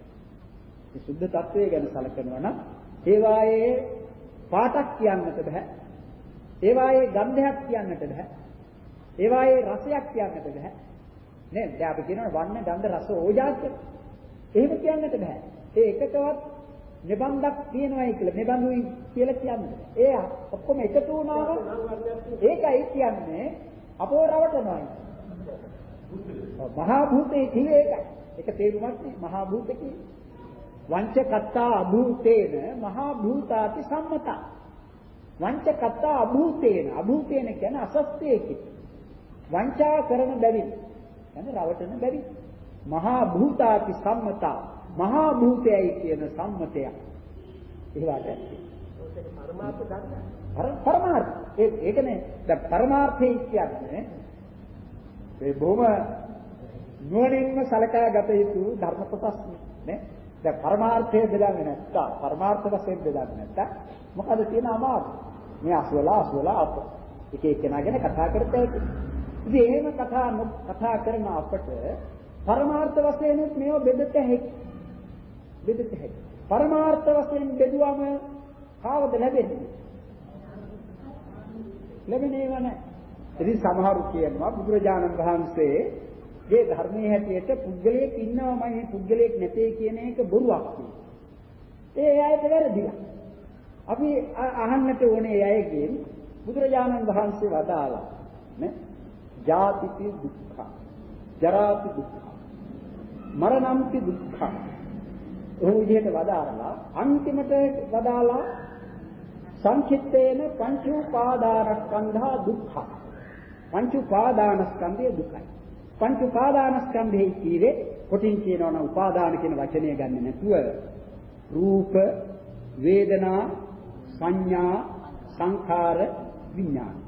මේ සුද්ධ తත්වය ගැන සැලකනවා නම් ඒවායේ පාටක් කියන්නට බෑ. ඒවායේ ගන්ධයක් කියන්නට බෑ. ඒවායේ රසයක් කියන්නට බෑ. නේද? දැන් අපි කියනවා වන්න ගන්ධ රස ඕජා කියලා. එහෙම කියන්නට බෑ. ඒ එකකවත් නිබන්ධක් තියෙනවායි කියලා නිබන්ධුයි කියලා කියන්නේ. ඒ ඔක්කොම එකතු වුණාම ඒකයි කියන්නේ අපෝ රවටනවායි. මහා භූතේ කියේ ඒකයි. ඒක තේරුමක් නේ මහා භූත කියේ. වංචකත්තා අභූතේන මහා භූතාති සම්මතා. වංචකත්තා අභූතේන අභූතේන කියන්නේ අසස්තේකි. වංචා කරන බැවින් කියන්නේ රවටන බැවින් මහා භූතාති සම්මතා මහා භූතයයි කියන සම්මතය. ඒවට පරමාර්ථ ධර්ම පරමාර්ථ ඒකනේ දැන් පරමාර්ථය කියන්නේ ඒ බොහොම නුවණින්ම සලකා ගත යුතු ධර්ම කොටස් නේ. දැන් පරමාර්ථය බෙදන්නේ නැත්තා පරමාර්ථ වශයෙන් බෙදන්නේ නැත්තා මොකද තියෙන අමාරු. මේ අසවලා අසවලා අප එක එක්කෙනා ගැන කතා කරතයි. ඉතින් එහෙම කතා කතා කරන අපට පරමාර්ථ වශයෙන් මේව බෙදත හැකි. බෙදත හැකි. පරමාර්ථ වශයෙන් බෙදුවම කාවද ලැබෙන්නේ? ලැබෙන්නේ නැහැ. ඉතින් සමහරු කියනවා බුදුරජාණන් වහන්සේ මේ ධර්මයේ හැටියට පුද්ගලයෙක් ඉන්නවමයි මේ පුද්ගලයෙක් නැtei කියන එක බොරුවක් ඒ ඇයට වැරදිලා. අපි අහන්නට ඕනේ ඒ අයගෙන් බුදුරජාණන් වහන්සේ වදාලා නේ? ජාතිපි දුක්ඛ ජරාපි දුක්ඛ මරණම්පි දුක්ඛ. ඔහු විදිහට වදාරලා අන්තිමට වදාලා සංකිට්ඨේන පංච උපාදානස්කන්ධා දුක්ඛ. පංච උපාදානස්කන්ධය දුකයි. පංච උපාදානස්කන්ධෙහි කීවේ කොටින් කියනවා නම් උපාදාන කියන වචනය ගන්න නැතුව රූප, වේදනා, සංඥා, සංඛාර, විඥාන.